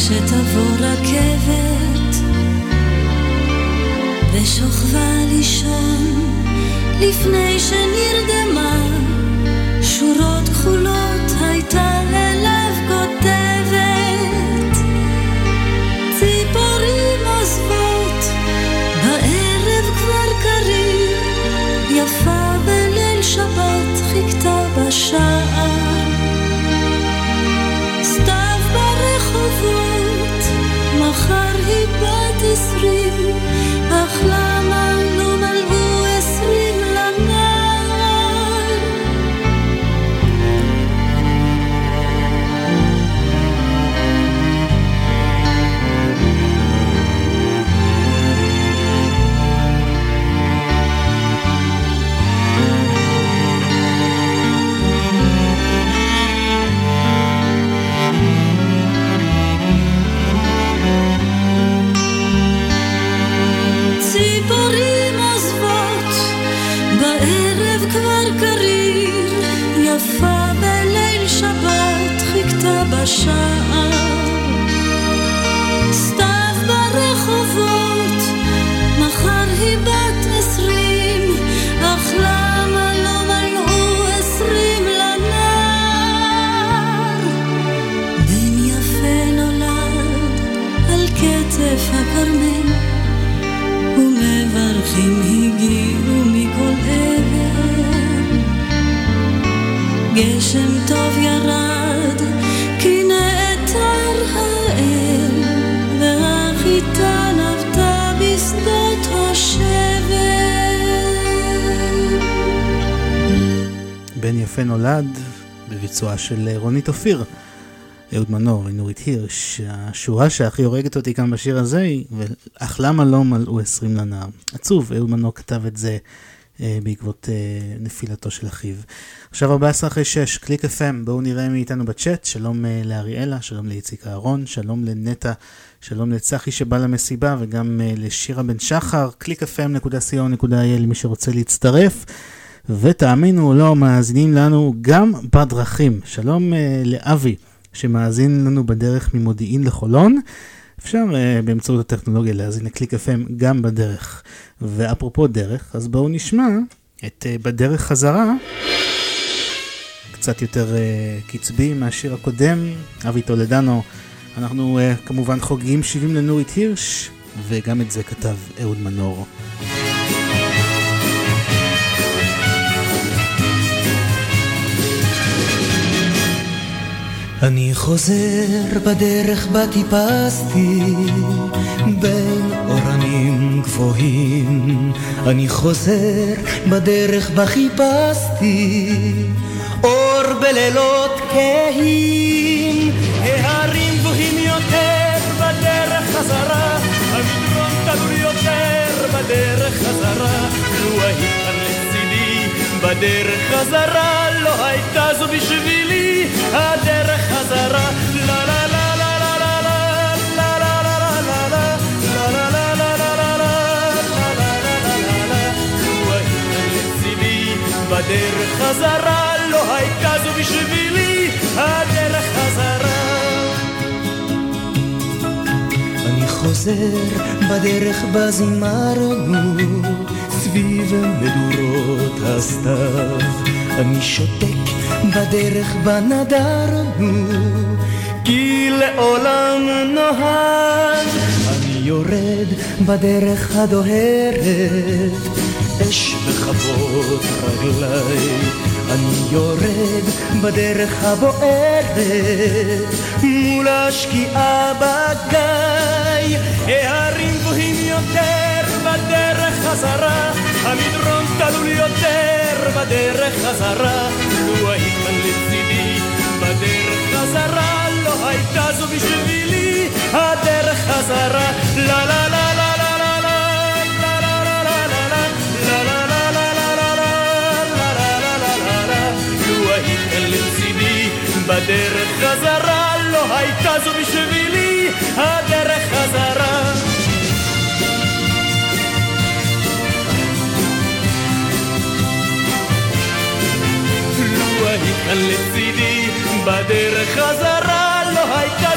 שתבוא רכבת. ושוכבה לישון לפני שנרדמה, שורות כחולות ומברכים הגיעו מכל עבר. גשם טוב ירד, כי נעתר האל, והחיטה נבטה בשדות השבר. בן יפה נולד, בביצועה של רונית אופיר. אהוד מנור ונורית הירש. השורה שהכי הורגת אותי כאן בשיר הזה היא, אך למה לא מלאו עשרים לנער? עצוב, אהוד מנור כתב את זה אה, בעקבות אה, נפילתו של אחיו. עכשיו 14 אחרי 6, קליק FM, בואו נראה מי איתנו בצ'אט. שלום אה, לאריאלה, שלום לאיציק אהרון, שלום לנטע, שלום לצחי שבא למסיבה וגם לשירה בן שחר, www.clickfm.co.il מי שרוצה להצטרף. ותאמינו או לא, מאזינים לנו גם בדרכים. שלום לאבי, שמאזין לנו בדרך ממודיעין לחולון. אפשר uh, באמצעות הטכנולוגיה להאזין לקליק FM גם בדרך. ואפרופו דרך, אז בואו נשמע את uh, בדרך חזרה, קצת יותר uh, קצבי מהשיר הקודם, אבי טולדנו. אנחנו uh, כמובן חוגגים 70 לנורית הירש, וגם את זה כתב אהוד מנור. אני חוזר בדרך בה טיפסתי בין אורנים גבוהים. אני חוזר בדרך בה חיפשתי אור בלילות כהים. ההרים גבוהים יותר בדרך חזרה המדרון תלול יותר בדרך חזרה. לו היית לצידי בדרך חזרה לא הייתה זו בשבילי הדרך חזרה לה לה לה לה לה לה לה לה לה לה לה לה בדרך חזרה לא הייתה זו בשבילי הדרך חזרה אני חוזר בדרך בה זימרנו סביב מדורות הסתיו אני שותק בדרך בה נדרנו כי לעולם נוהג. אני יורד בדרך הדוהרת אש בכבות רגליי אני יורד בדרך הבוערת מול השקיעה בגיא. ההרים גבוהים יותר בדרך חזרה המדרון תלול יותר בדרך חזרה לו כאן לצידי בדרך חזרה לא הייתה זו בשבילי הדרך חזרה לה לה לה בדרך חזרה לא הייתה זו בשבילי הדרך חזרה היית כאן לצידי בדרך חזרה לא הייתה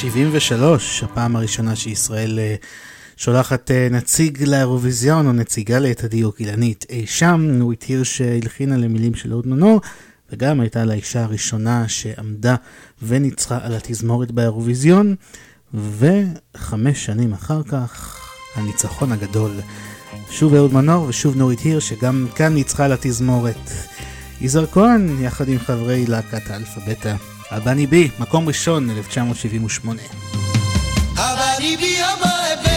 73, הפעם הראשונה שישראל אה, שולחת אה, נציג לאירוויזיון, או נציגה לעת הדיוק אילנית אי שם, נורית הירש הלחינה למילים של אהוד מנור, וגם הייתה לאישה הראשונה שעמדה וניצחה על התזמורת באירוויזיון, וחמש שנים אחר כך, הניצחון הגדול. שוב אהוד מנור ושוב נורית הירש, שגם כאן ניצחה על התזמורת. יזהר כהן, יחד עם חברי להקת האלפבטה. הבני בי, מקום ראשון, 1978. הבני בי, הבני בי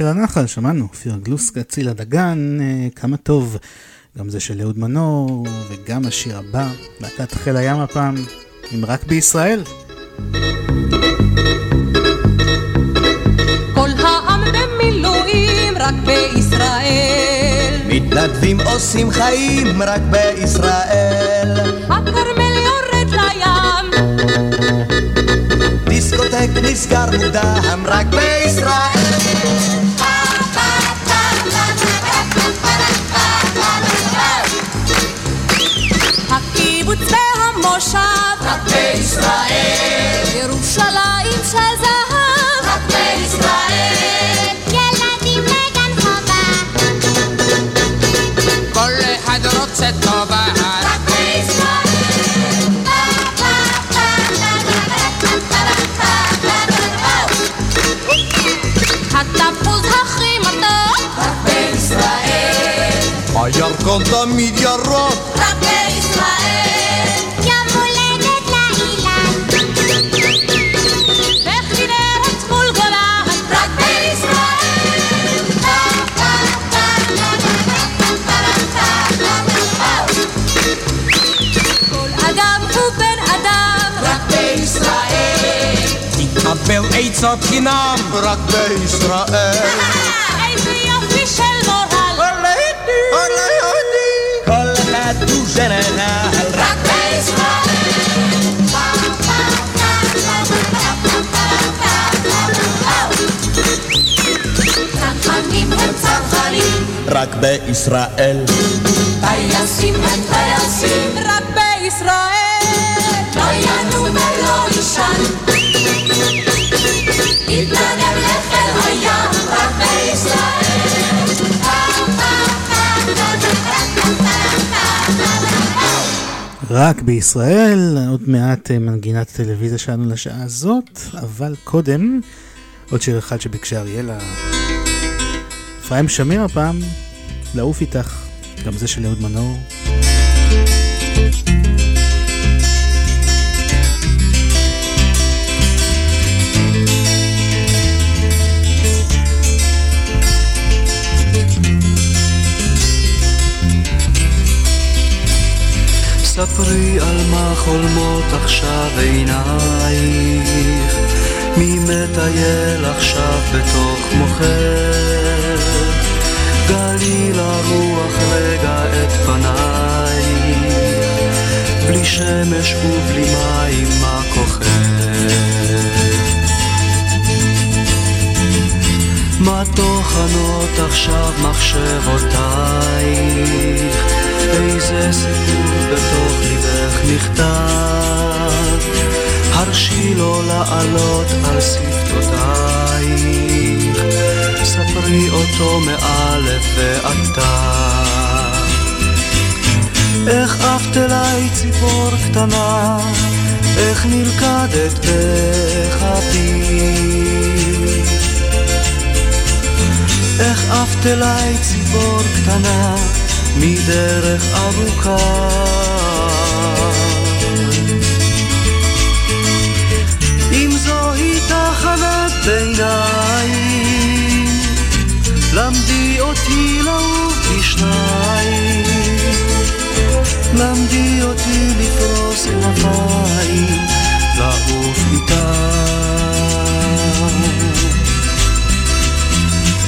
של הנחל, שמענו, אופיר גלוסקה, הדגן, אה, כמה טוב. גם זה של אהוד מנור, וגם השיר הבא, להקת חיל הים הפעם, אם רק בישראל. כל העם במילואים רק בישראל. מתנדבים עושים חיים רק בישראל. הכרמל יורד לים. דיסקוטק נסגר מודם רק בישראל. והמושב רק בישראל. ירושלים של זהב רק בישראל. ילדים בגן חובה כל אחד רוצה טובה רק בישראל. התפוז הכי מתוק רק בישראל. הירקון תמיד ירוק. עצות חינם רק בישראל. איזה יופי של מורל כל אחד הוא ג'נרל רק בישראל. צנחנים הם צנחנים, רק בישראל. טייסים הם טייסים, רק בישראל. לא ינום ולא יישן, רק בישראל. עוד מעט אה, מנגינת הטלוויזיה שלנו לשעה הזאת, אבל קודם, עוד שיר אחד שביקשה אריאלה. אפרים שמיר הפעם, לעוף איתך, גם זה של אהוד מנור. ספרי על מה חולמות עכשיו עינייך, מי מטייל עכשיו בתוך מוחך, גלי לרוח רגע את פנייך, בלי שמש ובלי מים מה כוחך. מה טוחנות עכשיו מחשבותייך, איזה סיפור בתוך ליבך נכתב, הרשי לו לעלות על שפתותייך, ספרי אותו מאלף ועד תו. איך עפת אליי ציפור קטנה, איך נלכדת בכפי. איך עפת אליי ציפור קטנה מדרך ארוכה. אם זוהי תחנת ביניים, למדי אותי לעוף בשניים, למדי אותי לפרוס כנפיים, לעוף איתה.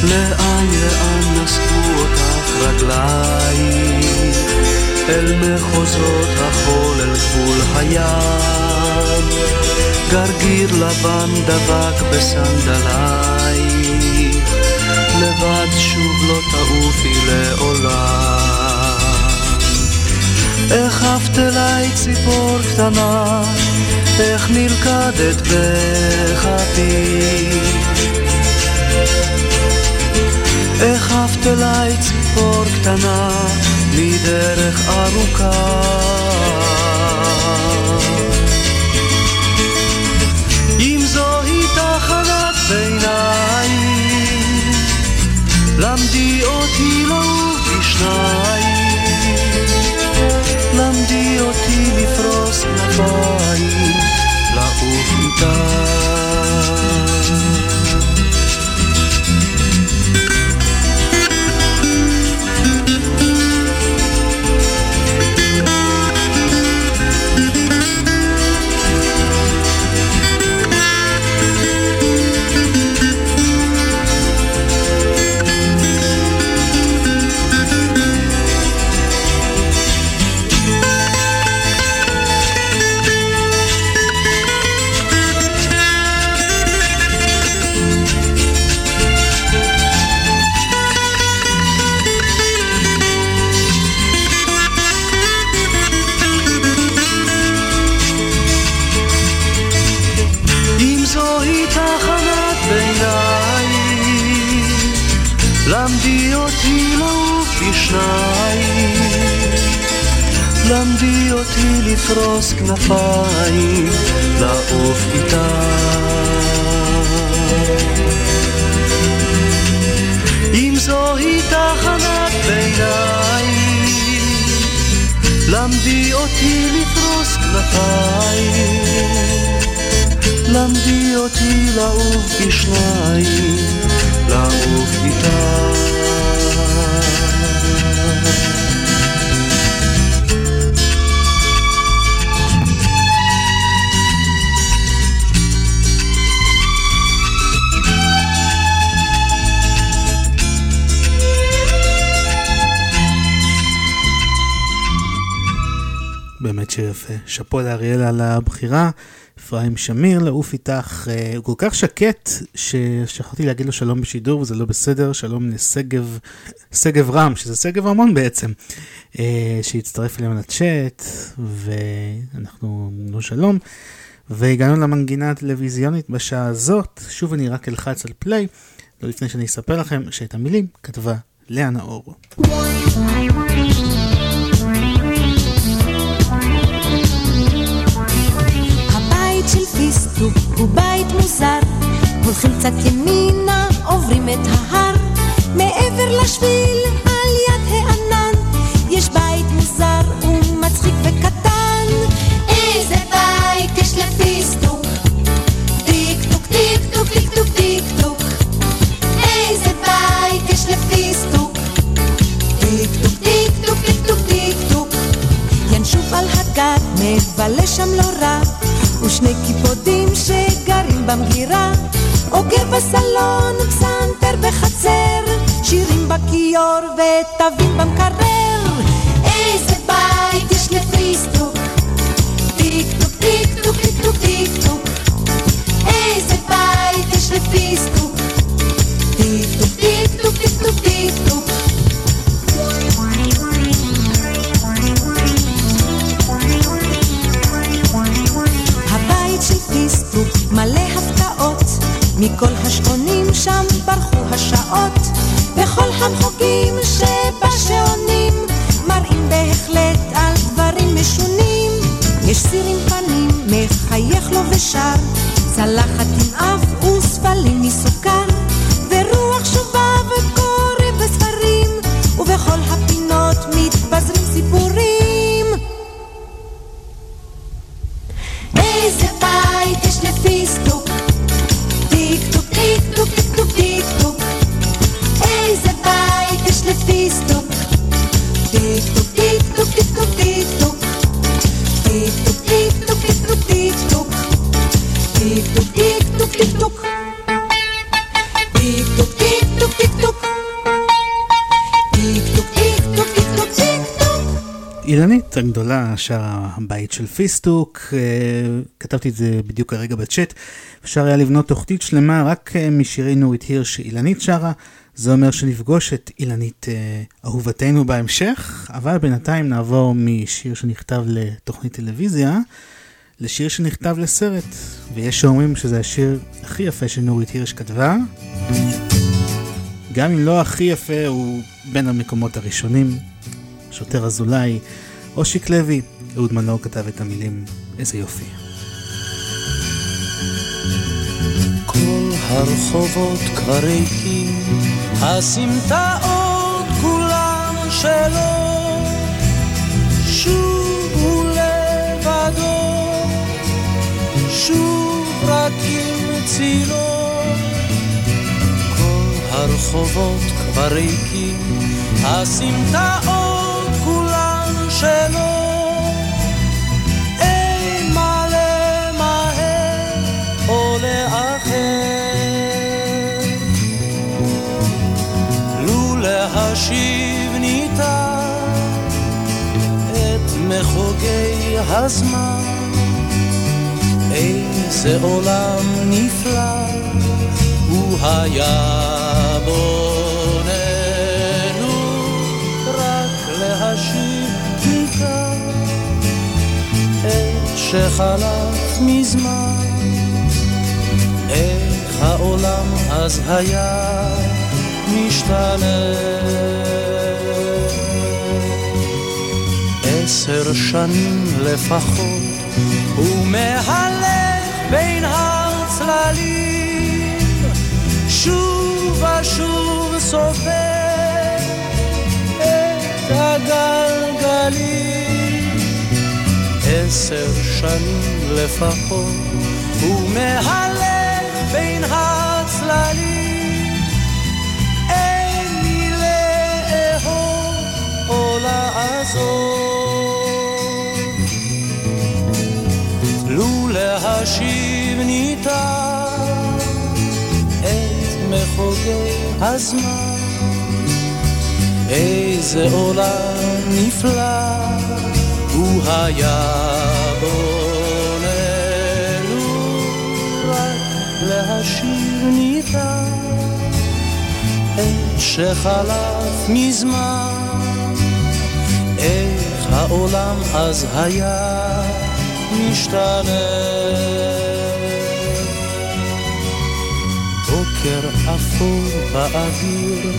לאן לאן נשאו אותך רגלייך, אל מחוזות החול אל גבול הים, גרגיר לבן דבק בסנדלייך, לבד שוב לא תעופי לעולם. עפת אליי ציפור קטנה, איך נלכדת בכפי. איך עפת אליי ציפור קטנה מדרך ארוכה. אם זוהי תחנת ביניים, למדי אותי לעוף בשניים, למדי אותי לפרוס כנפיים, לעוף איתה. לפרוס כנפיים, לעוף איתה. אם זוהי תחנת ביניים, למדי אותי לפרוס כנפיים, למדי אותי לעוף בשניים, לעוף איתה. שיר יפה. שאפו לאריאל על הבחירה. אפרים שמיר, לעוף איתך. אה, הוא כל כך שקט, ששכחתי להגיד לו שלום בשידור, וזה לא בסדר. שלום לשגב, שגב רם, שזה שגב רמון בעצם, אה, שהצטרף אלינו לצ'אט, ואנחנו אמרנו שלום. והגענו למנגינה הטלוויזיונית בשעה הזאת. שוב אני רק אלחץ על פליי, לא לפני שאני אספר לכם שאת המילים כתבה לאה נאור. פיסטוק הוא בית מוזר, הולכים קצת ימינה, עוברים את ההר, מעבר לשביל, על יד הענן, יש בית מוזר ומצחיק וקטן. איזה בית יש לפיסטוק? טיק טוק טיק טוק טיק טוק טיק טוק איזה בית יש לפיסטוק? טיק טוק טיק טוק טיק טוק טיק טוק ינשוף על הגג, מבלה שם לא רע ושני קיפודים שגרים במגירה אוגר בסלון, פסנתר בחצר שירים בכיור ותווים במקרר איזה בית יש לפיסטוק? טיק טוק טיק טוק טיק טוק טיק טוק איזה בית יש לפיסטוק? מכל השעונים שם ברחו השעות. וכל המחוגים שבשעונים מראים בהחלט על דברים משונים. יש סיר עם פנים מחייך לו ושר צלחת אילנית הגדולה שרה הבית של פיסטוק, אה, כתבתי את זה בדיוק הרגע בצ'אט, אפשר היה לבנות תוכנית שלמה רק אה, משירי נורית הירש שאילנית שרה, זה אומר שנפגוש את אילנית אה, אהובתנו בהמשך, אבל בינתיים נעבור משיר שנכתב לתוכנית טלוויזיה לשיר שנכתב לסרט, ויש שאומרים שזה השיר הכי יפה שנורית הירש כתבה. גם אם לא הכי יפה, הוא בין המקומות הראשונים. שוטר אזולאי, אושיק לוי, אהוד מנור כתב את המילים, איזה יופי. כל הרחובות כבר ריקים, הסמטאות כולן שלו, שוב הוא לבדו, שוב רק צילו. כל הרחובות כבר ריקים, הסמטאות שלו. אין מה למהר או לאחר. לו להשיב ניתן את מחוגי הזמן, איזה עולם נפלא הוא היה בוננו, שחלף מזמן. איך העולם אז היה משתנה. עשר שנים לפחות, הוא מהלך בין הצללים, שוב ושוב סופר את הגלגלים. עשר שנים לפחות, הוא מהלך בין הצללים. אין מי לאהוב או לעזור. לו להשיב ניתן את מחוגי הזמן, איזה עולם נפלא הוא היה בוננו רק להשיב ניתן. את שחלף מזמן איך העולם אז היה משתנה. בוקר אפור באוויר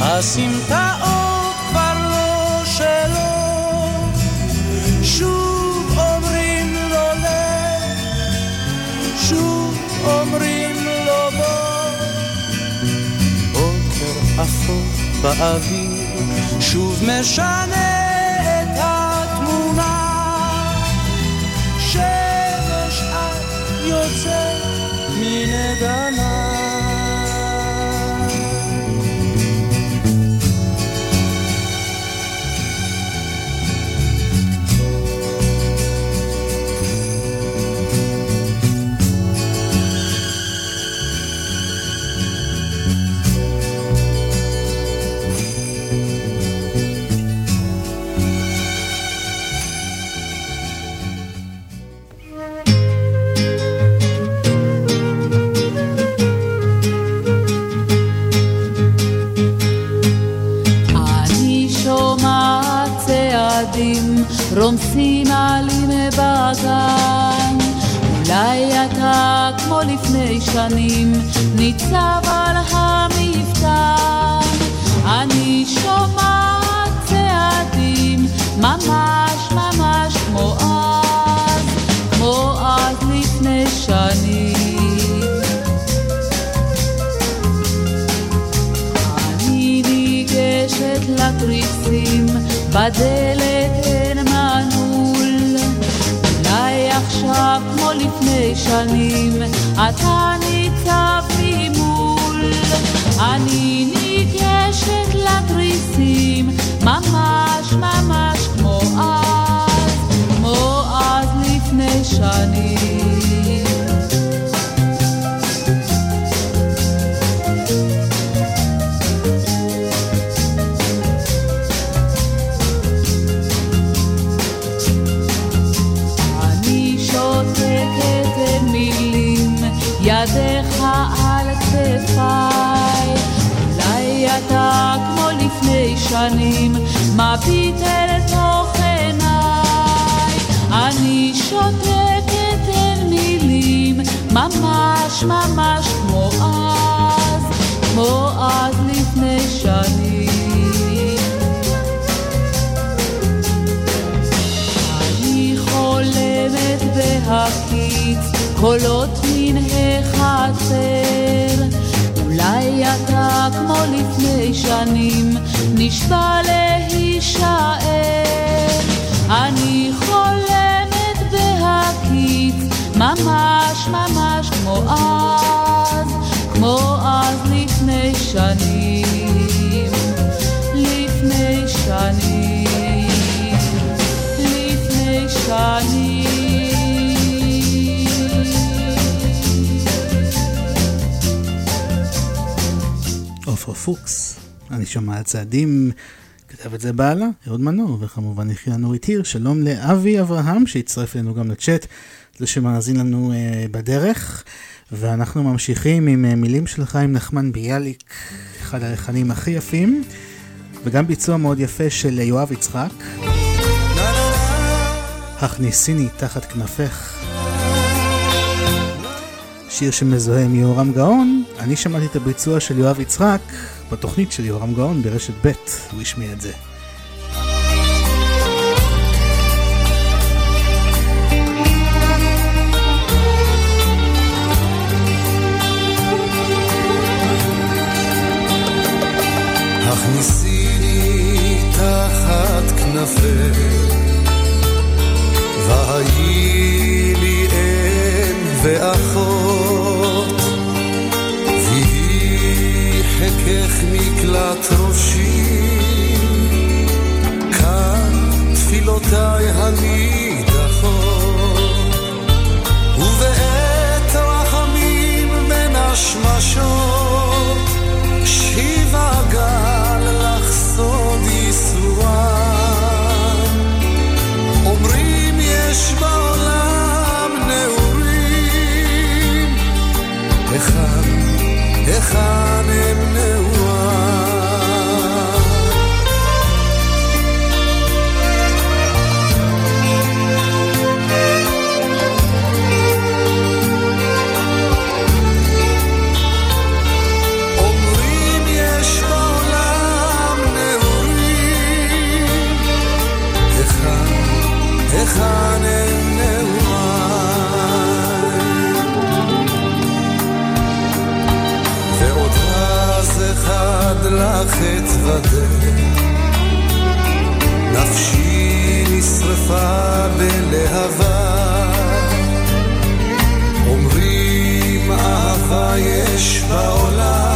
הסמטאות אומרים לו בוא. בוקר אפור באוויר שוב משנה את התמונה. שמש את יוצאת אני שנים ניצב על המפתן אני שומעת צעדים ממש ממש כמו אז כמו אז לפני שנים אני ניגשת לתריסים, בדלת אין מנעול. אולי עכשיו כמו לפני שנים, אתה ניצב ממול. אני שנים, מביט אל תוך עיניי. אני שותקת אין מילים, ממש ממש כמו אז, כמו אז לפני שנים. אני חולמת בהקיץ קולות מן החצר אולי אתה כמו לפני שנים נשבע להישאר. אני חולמת בהקיץ ממש ממש כמו אז כמו אז לפני שנים. לפני שנים. לפני שנים. עופרה פוקס, אני שומע צעדים, כתב את זה בעלה, אהוד מנור, וכמובן יחיה נורית היר, שלום לאבי אברהם שהצטרף אלינו גם לצ'אט, זה שמאזין לנו אה, בדרך, ואנחנו ממשיכים עם אה, מילים של חיים נחמן ביאליק, אחד הלחנים הכי יפים, וגם ביצוע מאוד יפה של אה, יואב יצחק. הכניסיני תחת כנפך. שיר שמזוהה עם יהורם גאון, אני שמעתי את הביצוע של יואב יצחק בתוכנית של יורם גאון ברשת ב', הוא השמיע את זה. הכניסיני לי אם ואחות הקך מקלט ראשי, כאן תפילותיי הנידחות, ובעת רחמים בין השמשות, שיבה גל לך סוד ייסורם. אומרים יש בעולם נעורים, אחד, אחד לך אתוודה. נפשי בלהבה. יש בעולם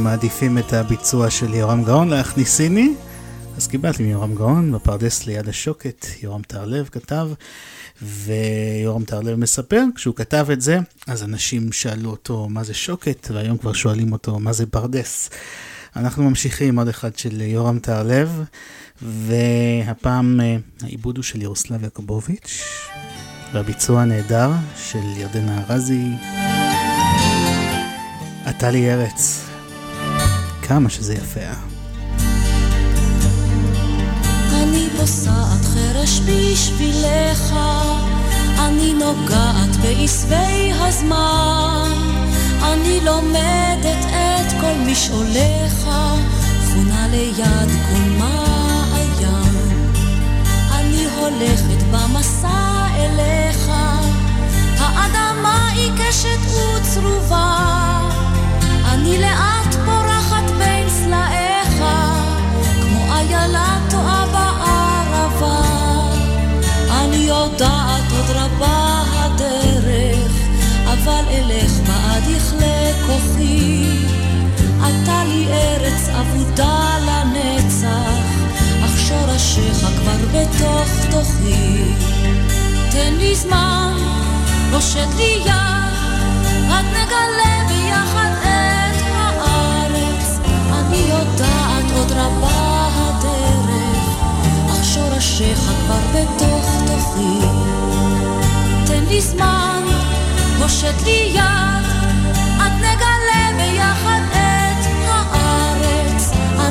מעדיפים את הביצוע של יורם גאון להכניסיני, אז קיבלתי מיורם גאון בפרדס ליד השוקת, יורם טהרלב כתב, ויורם טהרלב מספר, כשהוא כתב את זה, אז אנשים שאלו אותו מה זה שוקת, והיום כבר שואלים אותו מה זה פרדס. אנחנו ממשיכים עוד אחד של יורם טהרלב, והפעם אה, העיבוד הוא של ירוסלב יעקובוביץ', והביצוע הנהדר של ירדנה ארזי. עתה לי ארץ. כמה שזה יפה. אני פוסעת חרש בשבילך, אני נוגעת בעשבי הזמן, אני לומדת את כל משעוליך, חונה ליד כל מעיין. אני הולכת במסע אליך, האדמה עיקשת וצרובה, ארץ אבודה לנצח, אך שורשיך כבר בתוך תוכי. תן לי זמן, הושט לי יד, עד נגלה ביחד את הארץ. אני יודעת עוד רבה הדרך, אך שורשיך כבר בתוך תוכי. תן לי זמן, הושט לי יד,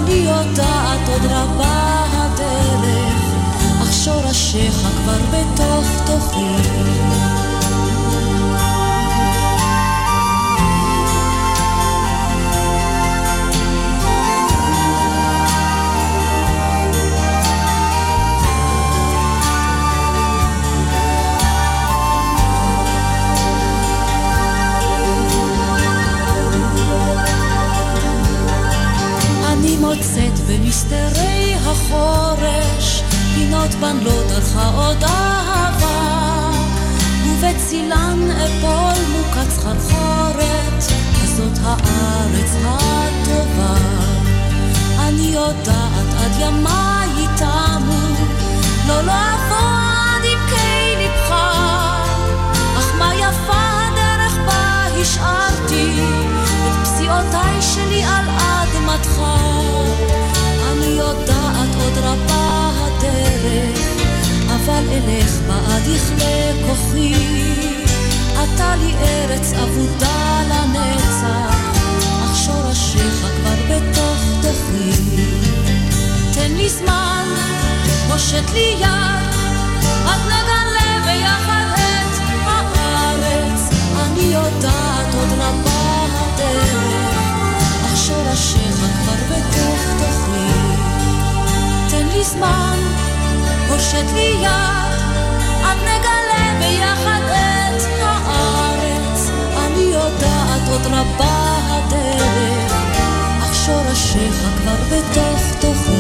אני יודעת עוד רבה הדרך, אך שורשיך כבר בתוך תוכי. במסתרי החורש פינות לא דרכה עוד אהבה. ובצילן אפול מוקת סחרחורת הזאת הארץ הטובה. אני יודעת עד ימיי תמו לא לא אבוא עד עמקי ליבך אך מה יפה הדרך בה השארתי את פסיעותיי שלי על אדמתך יודעת עוד רבה הדרך אבל אלך בעד יכלה כוחי. עתה לי ארץ אבודה לנצח אך שורשיך כבר בתוך תוכי תן לי זמן, הושט לי יד עד נגלה ביחד את הארץ. אני יודעת עוד רבה הדרך אך שורשיך כבר בתוך תוכי לי זמן, הושט לי יד עד נגלה ביחד את הארץ. אני יודעת עוד רבה הדרך אך שורשיך כבר בתוך האור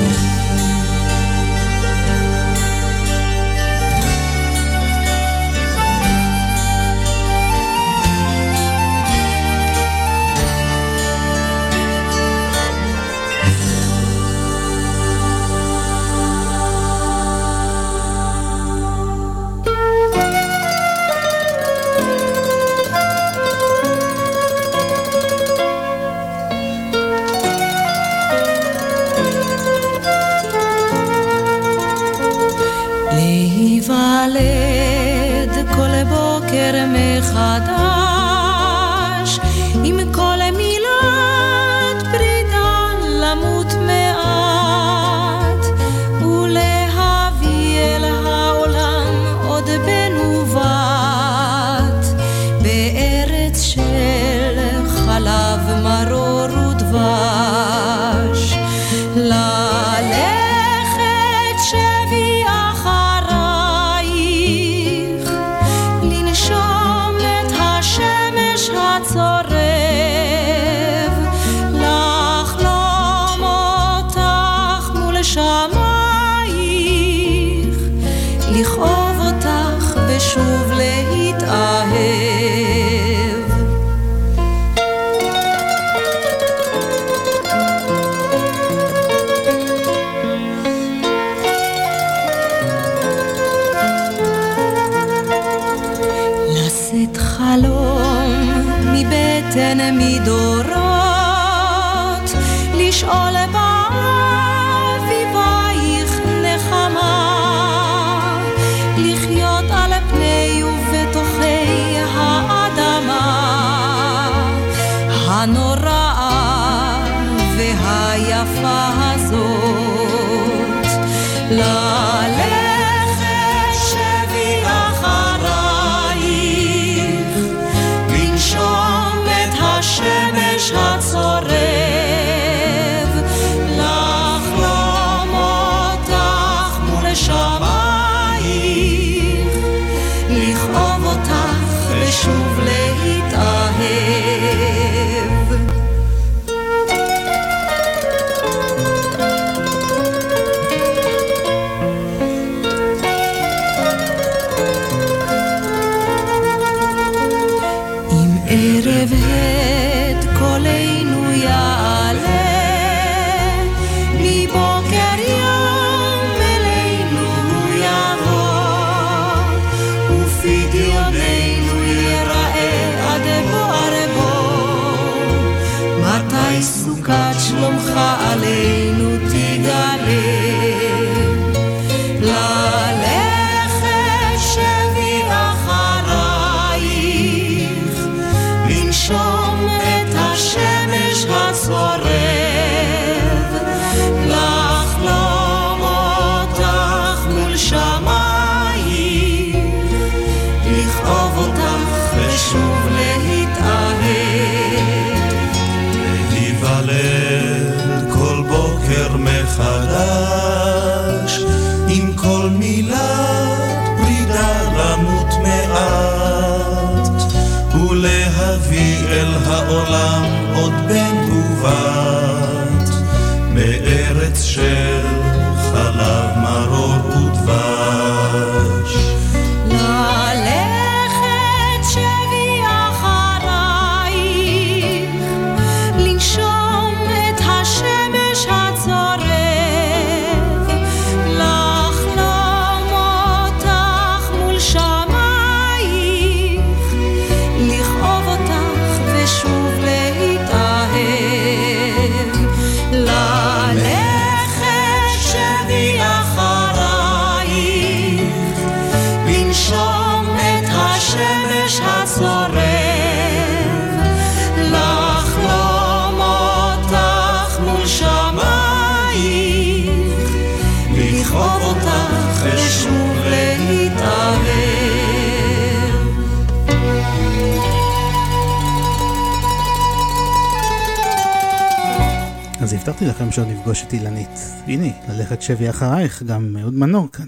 אמרתי לכם שעוד נפגוש את אילנית. הנה, ללכת שבי אחרייך, גם אהוד מנור כאן,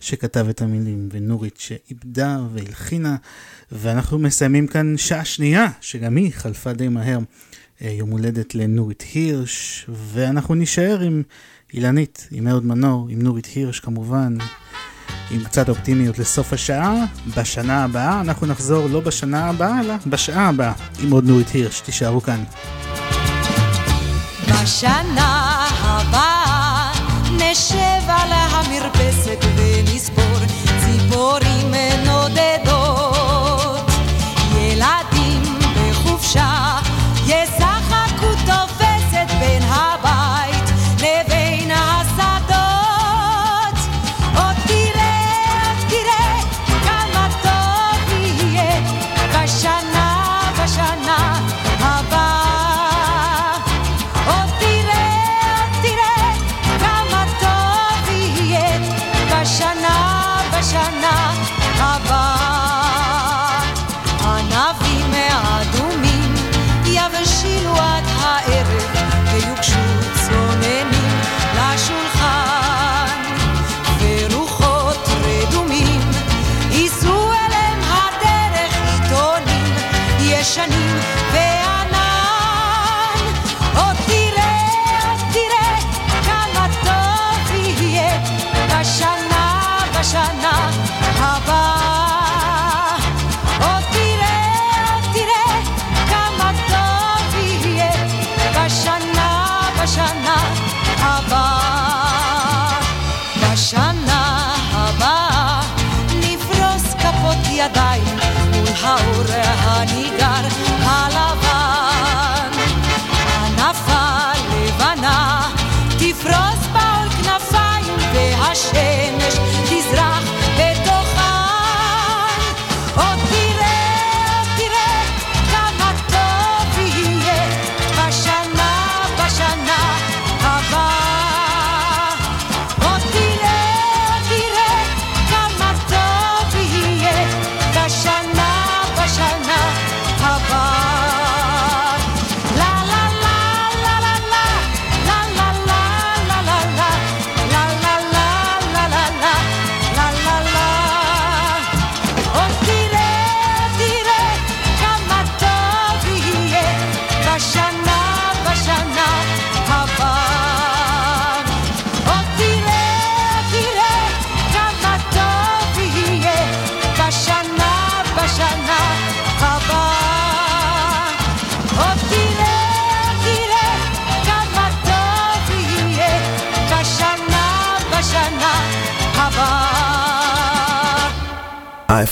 שכתב את המילים, ונורית שאיבדה והלחינה, ואנחנו מסיימים כאן שעה שנייה, שגם היא חלפה די מהר, אה, יום הולדת לנורית הירש, ואנחנו נישאר עם אילנית, עם אהוד מנור, עם נורית הירש כמובן. עם קצת אופטימיות לסוף השעה, בשנה הבאה אנחנו נחזור לא בשנה הבאה, אלא בשעה הבאה עם עוד נורית הירש, תישארו כאן. בשנה הבאה.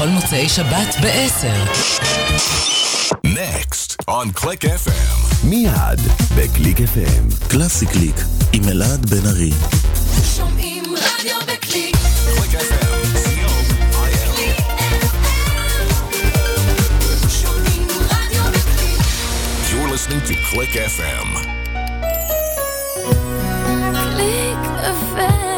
בכל מוצאי שבת ב-10. Next on Click FM. מיד בקליק FM. קלאסי קליק עם אלעד בן ארי. שומעים רדיו בקליק. Click FM. listening to Click FM. קליק FM.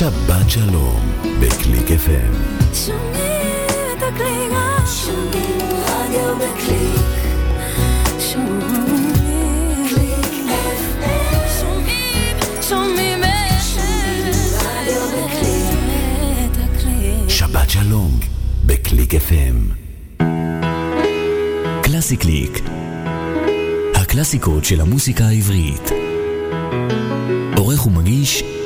שבת שלום בקליק FM. שומעים את הקליק, שומעים רדיו בקליק. שומעים קליק FM. שומעים, שומעים רדיו בקליק. שבת שלום בקליק FM. קלאסי קליק. הקלאסיקות של המוסיקה העברית. עורך ומגיש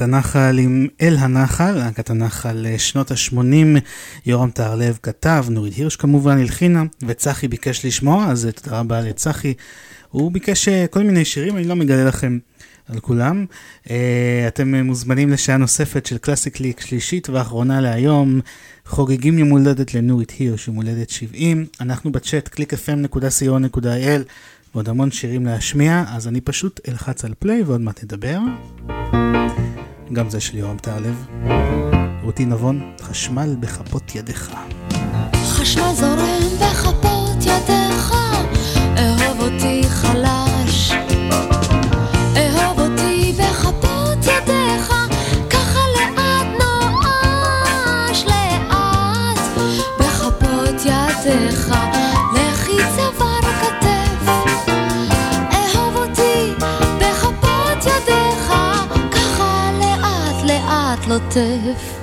להקת הנחל עם אל הנחל, להקת הנחל אה, שנות ה-80, יורם טהרלב כתב, נורית הירש כמובן הלחינה, וצחי ביקש לשמוע, אז אה, תודה רבה לצחי. הוא ביקש אה, כל מיני שירים, אני לא מגלה לכם על כולם. אתם מוזמנים לשעה נוספת של קלאסיק ליק שלישית ואחרונה להיום. חוגגים יום הולדת לנורית הירש, יום הולדת 70. אנחנו בצ'אט www.clickfm.co.il ועוד המון שירים להשמיע, אז אני פשוט אלחץ על פליי ועוד מעט נדבר. גם זה של יורם טהרלב. רותי נבון, חשמל בכפות ידיך. חשמל זורם בכפות ידיך, אהוב אותי חלש. לאט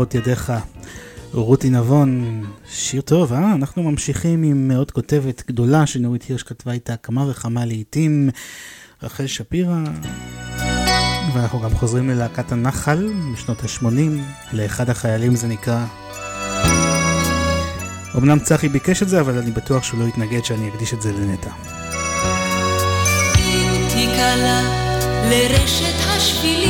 בכפות ידיך. רותי נבון, שיר טוב, אה? אנחנו ממשיכים עם עוד כותבת גדולה שנורית הירש כתבה איתה כמה וכמה לעיתים, רחל שפירא. ואנחנו גם חוזרים ללהקת הנחל משנות ה-80, לאחד החיילים זה נקרא. אמנם צחי ביקש את זה, אבל אני בטוח שהוא לא יתנגד שאני אקדיש את זה לנטע. לרשת השבילים,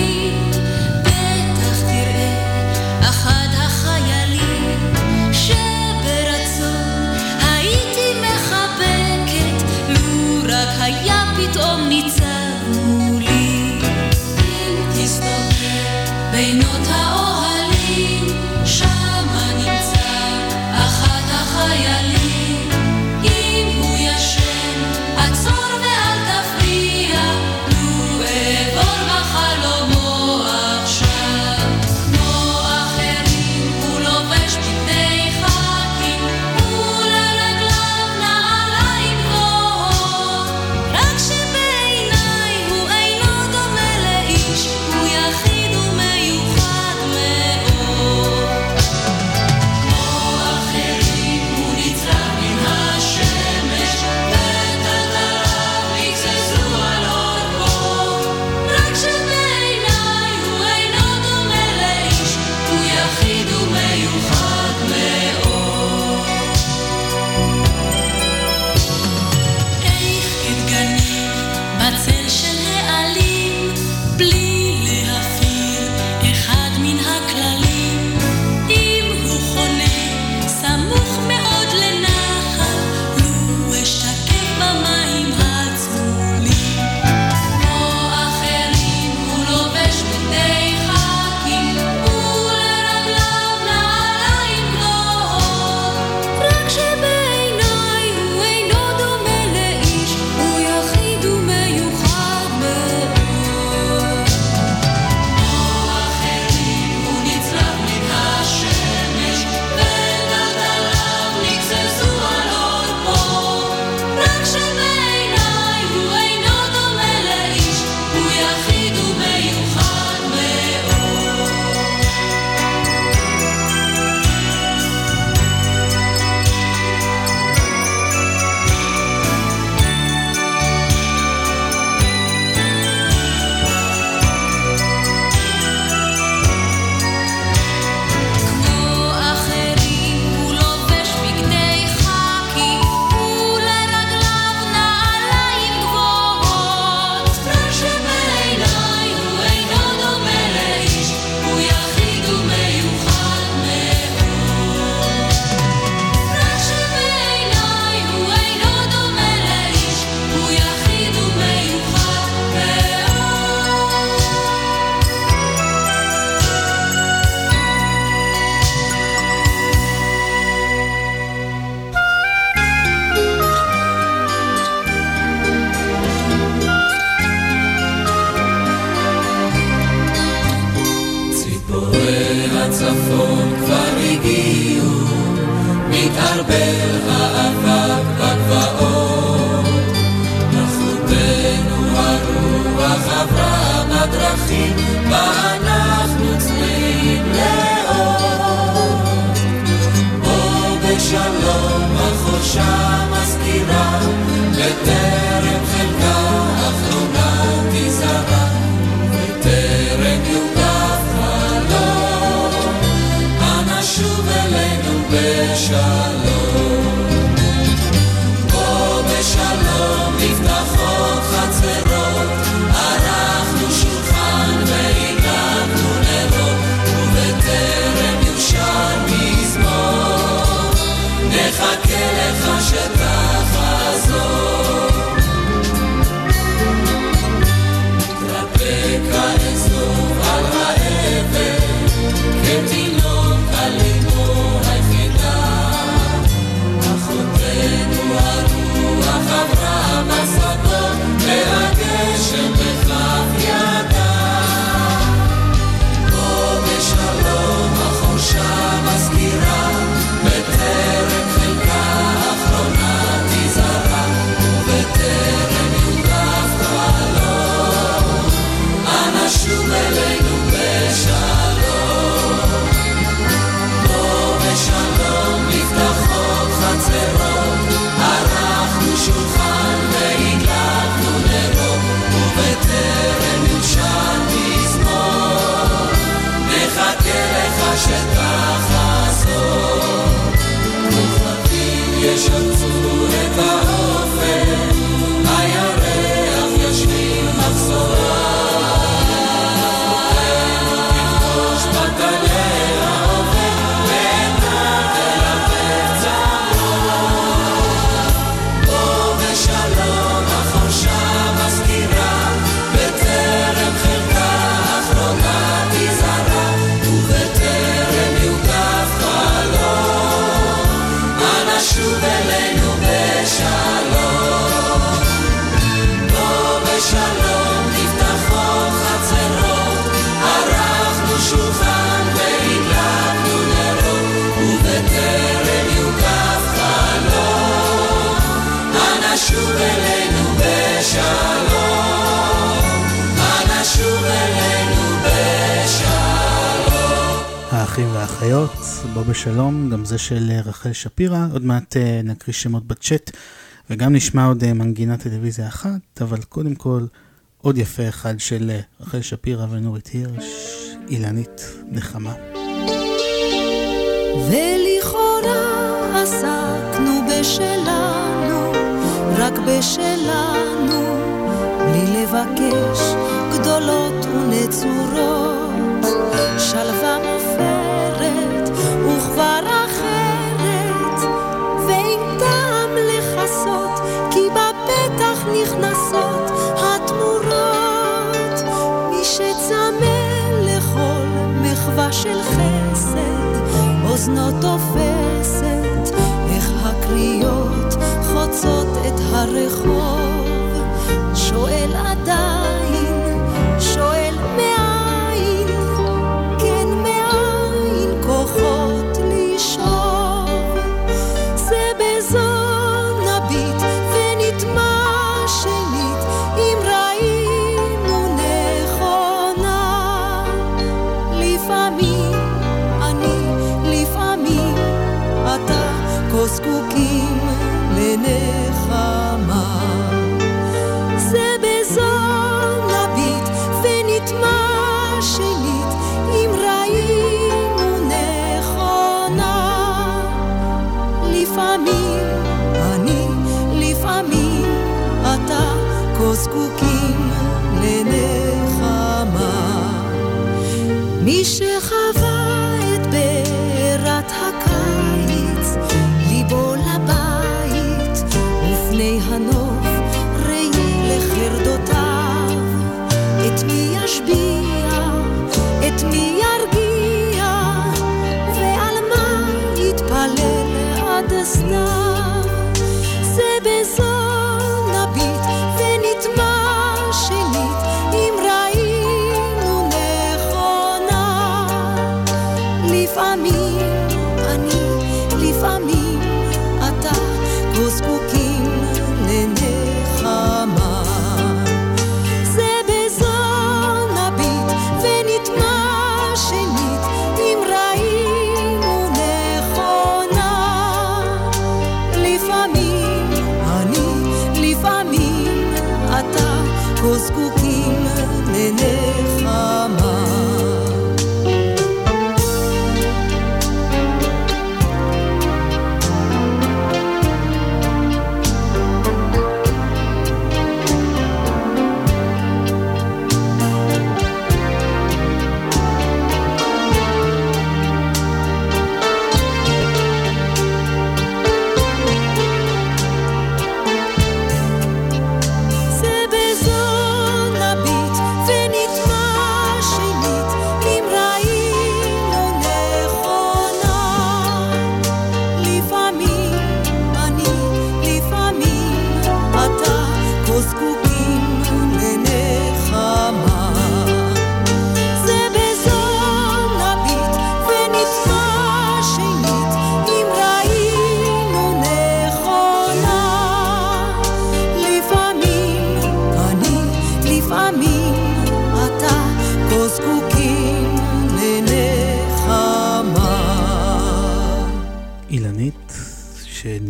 שלום, גם זה של אה, רחל שפירא, עוד מעט אה, נקריא שמות בצ'אט וגם נשמע עוד אה, מנגינת טלוויזיה אחת, אבל קודם כל עוד יפה אחד של רחל שפירא ונורית הירש, אילנית נחמה. ולכאורה עסקנו בשלנו, רק בשלנו, בלי לבקש גדולות ונצורות, שלווה של חסד, אוזנו תופסת, איך הקריאות חוצות את הרחוב.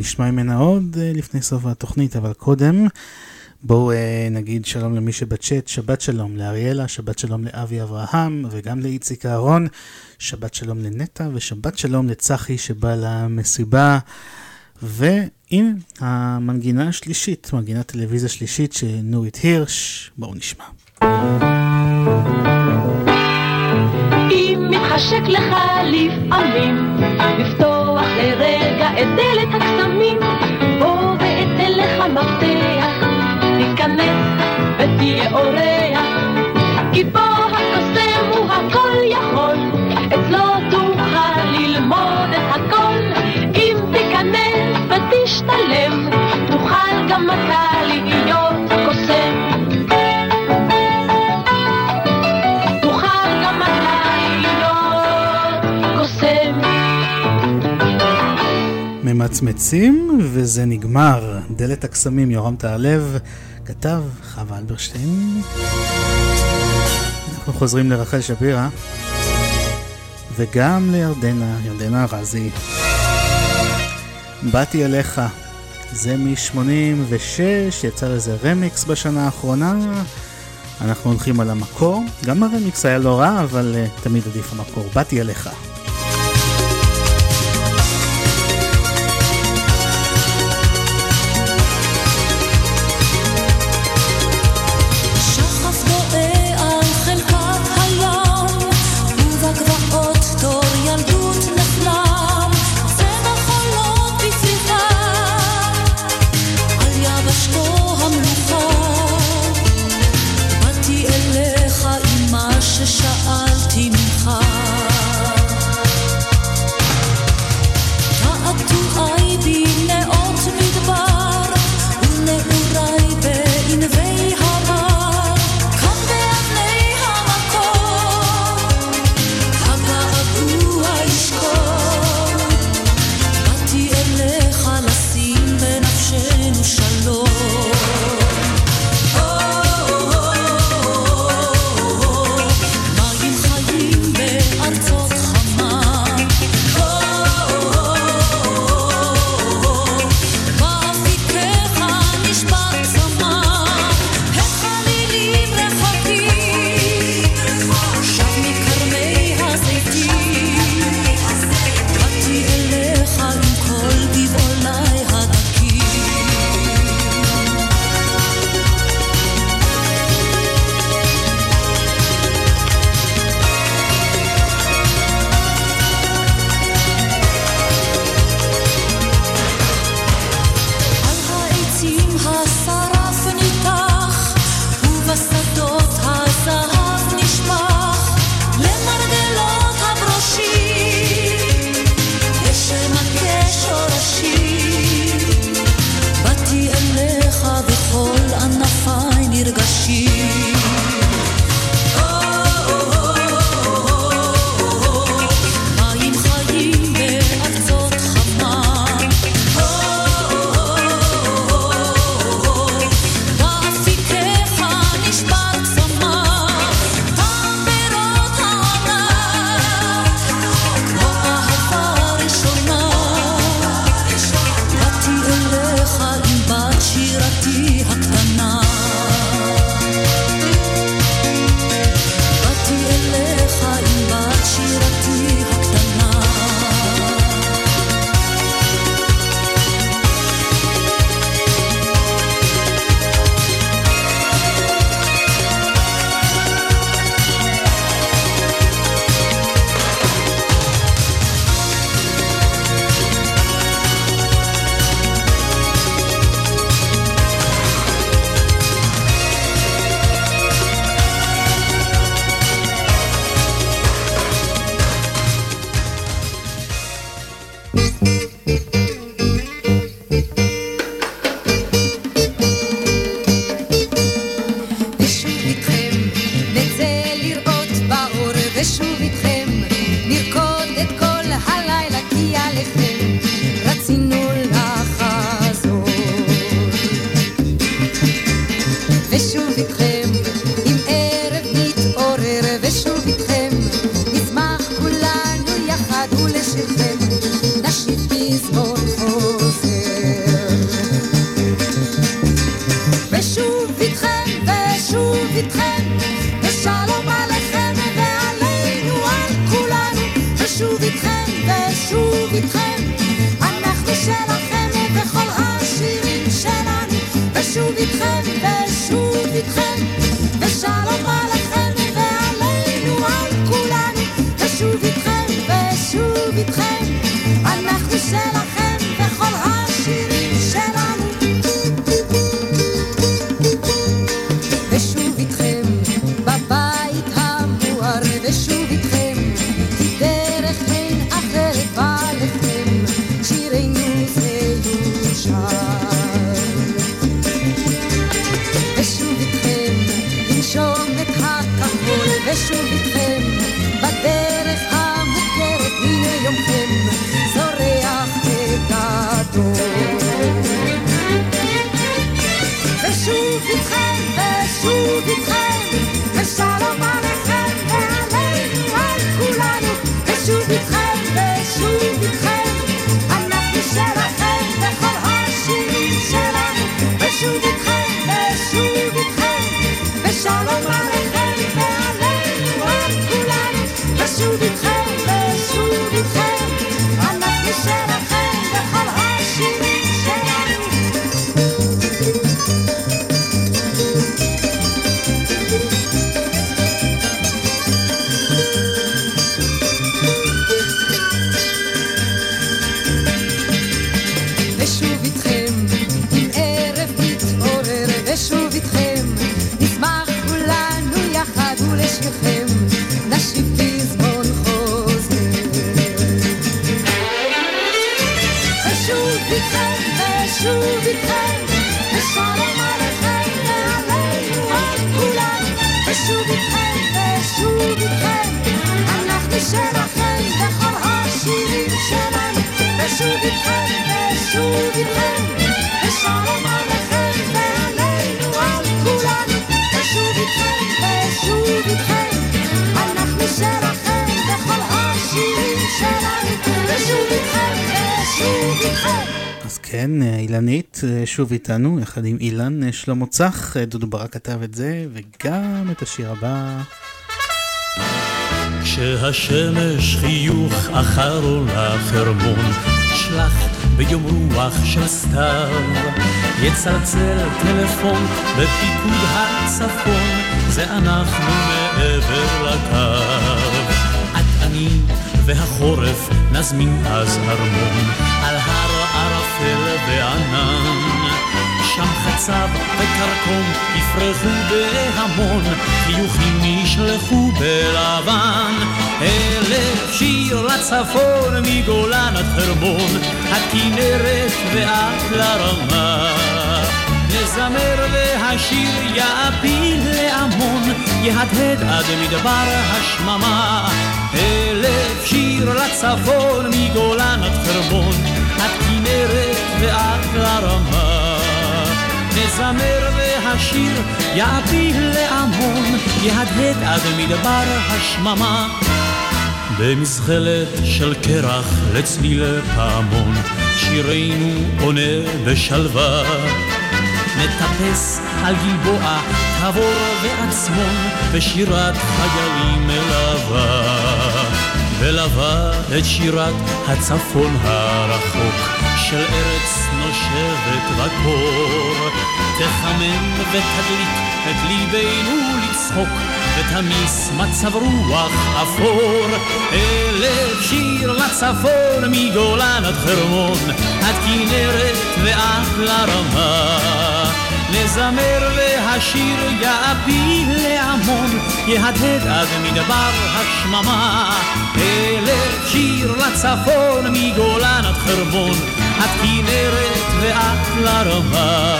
שנשמע ממנה עוד אה, לפני סוף התוכנית, אבל קודם בואו אה, נגיד שלום למי שבצ'אט, שבת שלום לאריאלה, שבת שלום לאבי אברהם וגם לאיציק אהרון, שבת שלום לנטע ושבת שלום לצחי שבא למסיבה. והנה המנגינה השלישית, מנגינת טלוויזיה שלישית של נורית הירש, בואו נשמע. אם מתחשק לך לפעמים. לפתוח לרגע את דלת הקסמים בוא ואתן לך מפתח. תיכנס ותהיה אורח כי פה ממצמצים וזה נגמר. דלת הקסמים, יורם טהרלב, כתב חווה אלברשטיין. אנחנו חוזרים לרחל שפירא, וגם לירדנה, ירדנה ארזי. באתי אליך, זה מ-86, יצא לזה רמיקס בשנה האחרונה. אנחנו הולכים על המקור, גם הרמיקס היה לא רע, אבל uh, תמיד עדיף המקור. באתי אליך. שוב איתנו, יחד עם אילן שלמה צח, דודו ברק כתב את זה, וגם את השיר הבא. כשהשמש חיוך אחר עולה חרמון, שלח ביום רוח של סתיו, יצלצל טלפון בפיקוד הצפון, זה אנחנו מעבר לקו. את אני והחורף נזמין אז ארמון, חצב וקרקום יפרחו בהמון, חיוכים ישלחו בלבן. אלף שיר לצפון מגולן עד חרמון, עד כנרת ועד לרמה. נזמר והשיר יעפיל להמון, יהדהד עד מדבר השממה. אלף שיר לצפון מגולן עד חרמון, עד כנרת ועד לרמה. נזמר והשיר יעפיל להמון, יהדהד עד מדבר השממה. במזחלת של קרח לצליל פעמון, שירנו עונה בשלווה. נטפס על גלבוע, תבור ועצמון, בשירת חיילים מלווה. ולווה את שירת הצפון הרחוק, של ארץ נושבת בקור. תחמם ותדליק את ליבנו לצחוק, ותמיס מצב רוח אפור. אלף שיר לצפון, מגולן עד חרמון, עד כנרת ועד לרמה. נזמר והשיר יעפיל להמון, יהדהד עד מדבר השממה. אלף שיר לצפון, מגולן עד חרמון, עד כנרת ועד לרמה.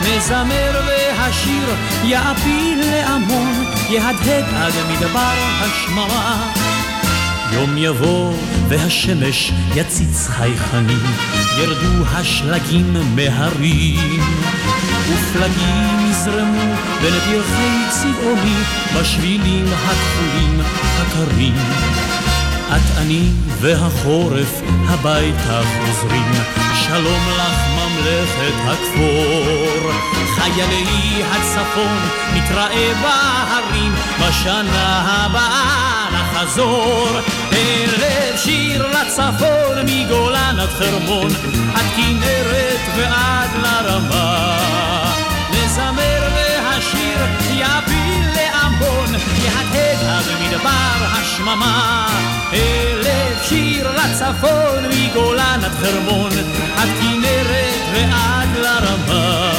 נזמר והשיר יעפיל להמון, יהדהד עד מדבר השממה. יום יבוא והשמש יציץ חייכנים, ירדו השלגים מהרים. ופלגים יזרמו בין פרחי צבעוני, בשבילים הכחולים הקרים. את אני והחורף הביתה חוזרים, שלום לך ממלכת הכפור. חיילי הצפון נתראה בהרים, בשנה הבאה נחזור. ערב שיר לצפון מגולן עד חרמון, עד כנרת ועד לרמה. נזמר והשיר יביא מדבר השממה. אלף שיר לצפון, מגולן עד חרמון, עד כנרת ועד לרמה.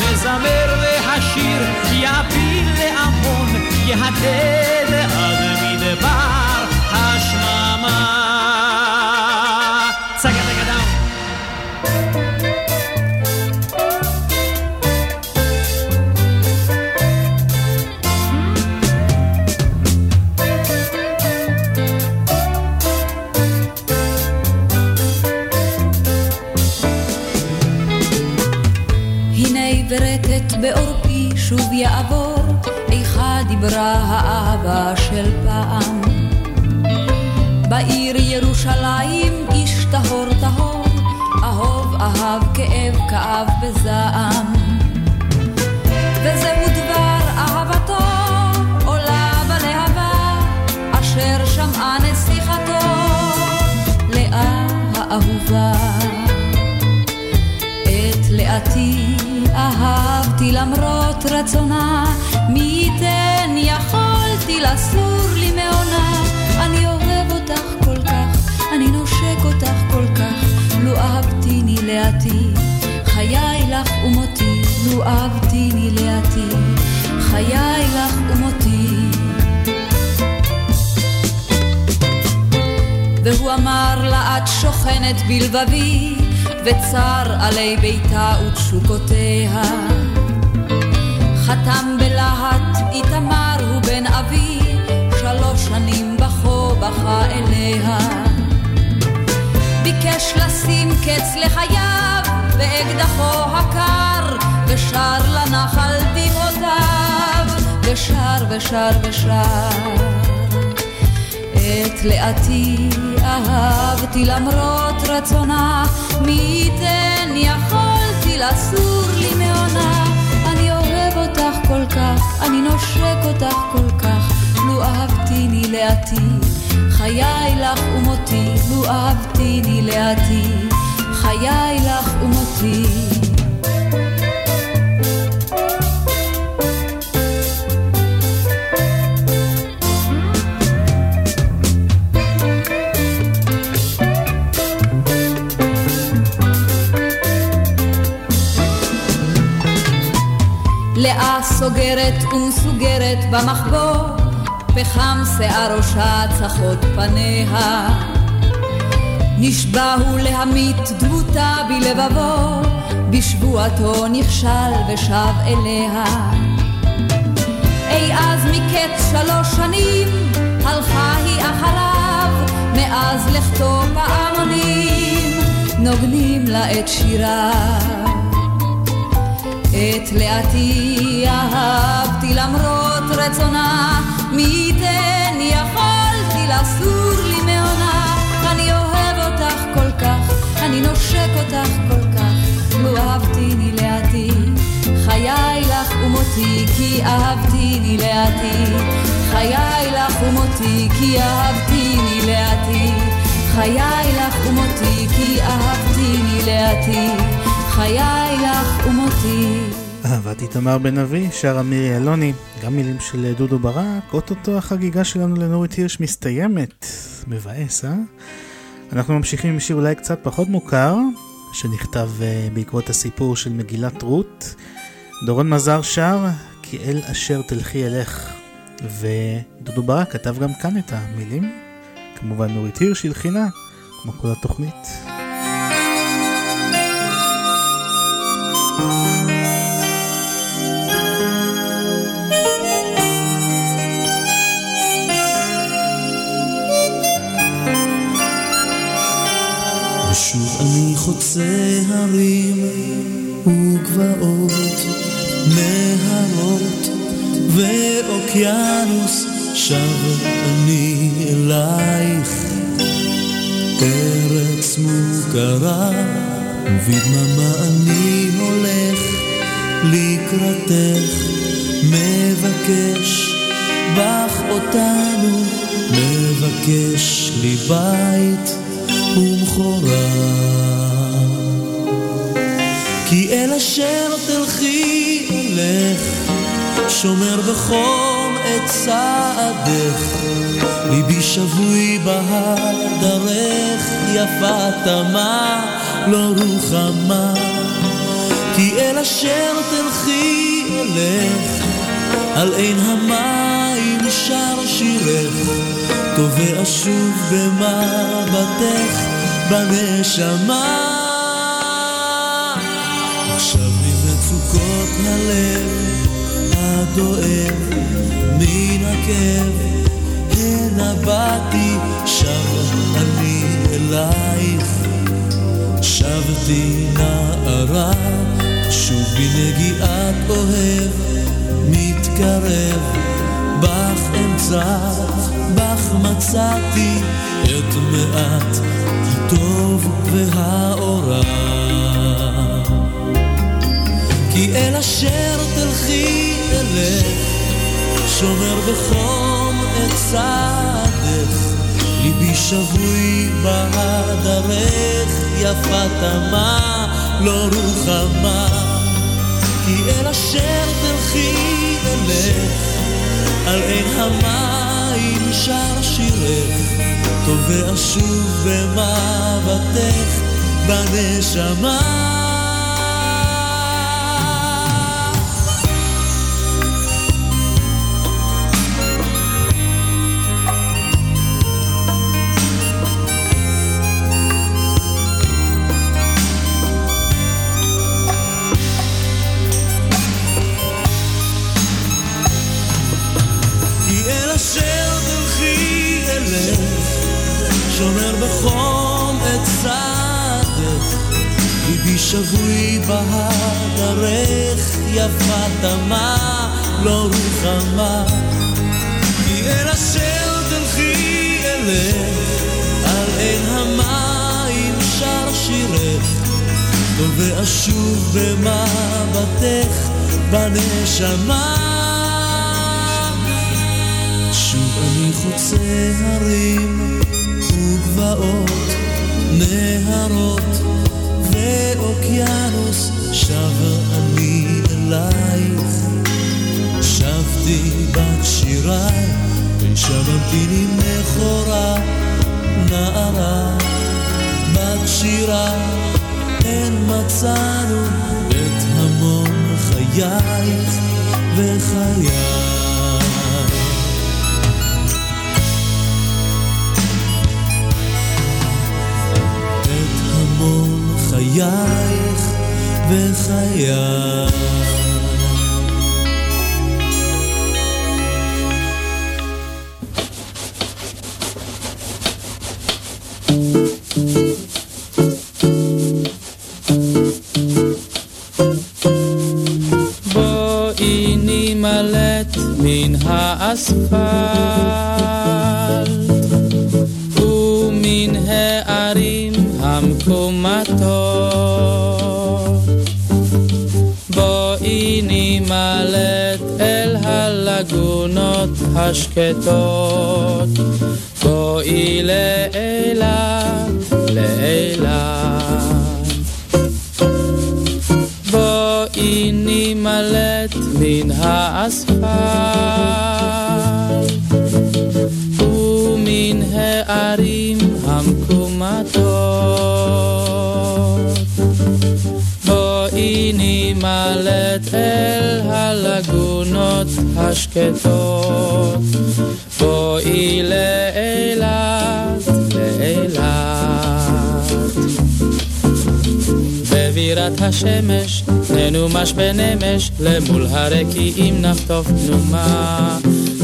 לזמר והשיר יפיל להמון, יהדהד עד מדבר השממה. שוב יעבור, איכה דיברה האהבה של פעם. בעיר ירושלים איש טהור טהור, אהוב אהב כאב כאב בזעם. וזהו דבר אהבתו, עולה בלהבה, אשר שמעה נסיכתו, לאה האהובה. לאתי אהבתי למרות רצונה, מי ייתן יכולתי לסור לי מעונה. אני אוהב אותך כל כך, אני נושק אותך כל כך, לו אהבתיני לאתי, חיי לך ומותי, לו אהבתיני לאתי, חיי לך ומותי. והוא אמר לה את שוכנת בלבבי, וצר עלי ביתה ותשוקותיה. חתם בלהט איתמר הוא בן אבי, שלוש שנים בכו בכה אליה. ביקש לשים קץ לחייו, באקדחו הקר, ושר לנחל דמעותיו, ושר ושר ושר. את לאתי אהבתי למרות רצונה, מי ייתן יכולתי לסור לי מעונה. אני אוהב אותך כל כך, אני נושק אותך כל כך, לו אהבתיני לאתי, חיי לך ומותי, לו אהבתיני לאתי, חיי לך ומותי. סוגרת ומסוגרת במחבוא, פחם שיער ראשה צחות פניה. נשבע הוא להמית דמותה בלבבו, בשבועתו נכשל ושב אליה. אי אז מקץ שלוש שנים, הלכה היא אחריו, מאז לכתו פעמונים, נוגנים לה את שיריו. את לאתי אהבתי למרות רצונה, מי ייתן יכולתי לסור לי מעונה. אני אוהב אותך כל כך, אני נושק אותך כל כך, לו אהבתיני לאתי, חיי לך ומותי, כי אהבתיני לאתי, חיי לך ומותי, כי אהבתיני לאתי, חיי לך ומותי, כי אהבתיני לאתי. חיי ומותי. אהבת איתמר בן אבי, שרה מירי אלוני, גם מילים של דודו ברק, אוטוטו החגיגה שלנו לנורית הירש מסתיימת. מבאס, אה? אנחנו ממשיכים עם שיר אולי קצת פחות מוכר, שנכתב uh, בעקבות הסיפור של מגילת רות. דורון מזר שר, כי אל אשר תלכי אלך. ודודו ברק כתב גם כאן את המילים. כמובן נורית הירש הלחינה, כמו כל התוכנית. ושוב אני חוצה הרים וגבעות, נהרות ואוקיינוס, שב אני אלייך. ארץ מוכרה, ובדממה אני הולך לקראתך, מבקש בך אותנו, מבקש לי בית. ומכורה. כי אל אשר תלכי אלך, שומר בחום את צעדך, ליבי שבוי בהדרך, יפה תמה, לא רוחמה, כי אל אשר תלכי אלך, על עין המים שר שירך, טובע שוב במבטך, בנשמה. עכשיו ממצוקות הלב הדואב מן הכאב הנה באתי שב אני אלייך שבתי נערה שוב בנגיעת אוהב מתקרב בך אמצע בך מצאתי את מעט הטוב והאורה. כי אל אשר תלכי אלך, שומר בחום את צעדך, ליבי שבוי בהדרך, יפה תמה, לא רוחמה. כי אל אשר תלכי אלך, על עין המים שר שירך, טובע שוב במבטך, בנשמה. שבוי בהדרך, יפה תמה, לא רוחמה. כי אל אשר תלכי אלך, על עין המים שר שירך, טובע שוב במבטך, בנשמה. שוב אני חוצה הרים וגבעות, נהרות ואוקיינוס, שבה אני אלייך. שבתי בת שיריי, ושם המתיני מכורה, נערה, בת שירה, הן מצאנו את המון חייך וחיי. המון חייך וחיי. השקטות. בואי לאילת, לאילת בואי נימלט מן האספלט ומן הערים המקומטות. בואי נימלט אל הלגונות השקטות בואי לאילת, לאילת בבירת השמש, ננומש בנמש, למול הרקיעים נחטוף תנומה.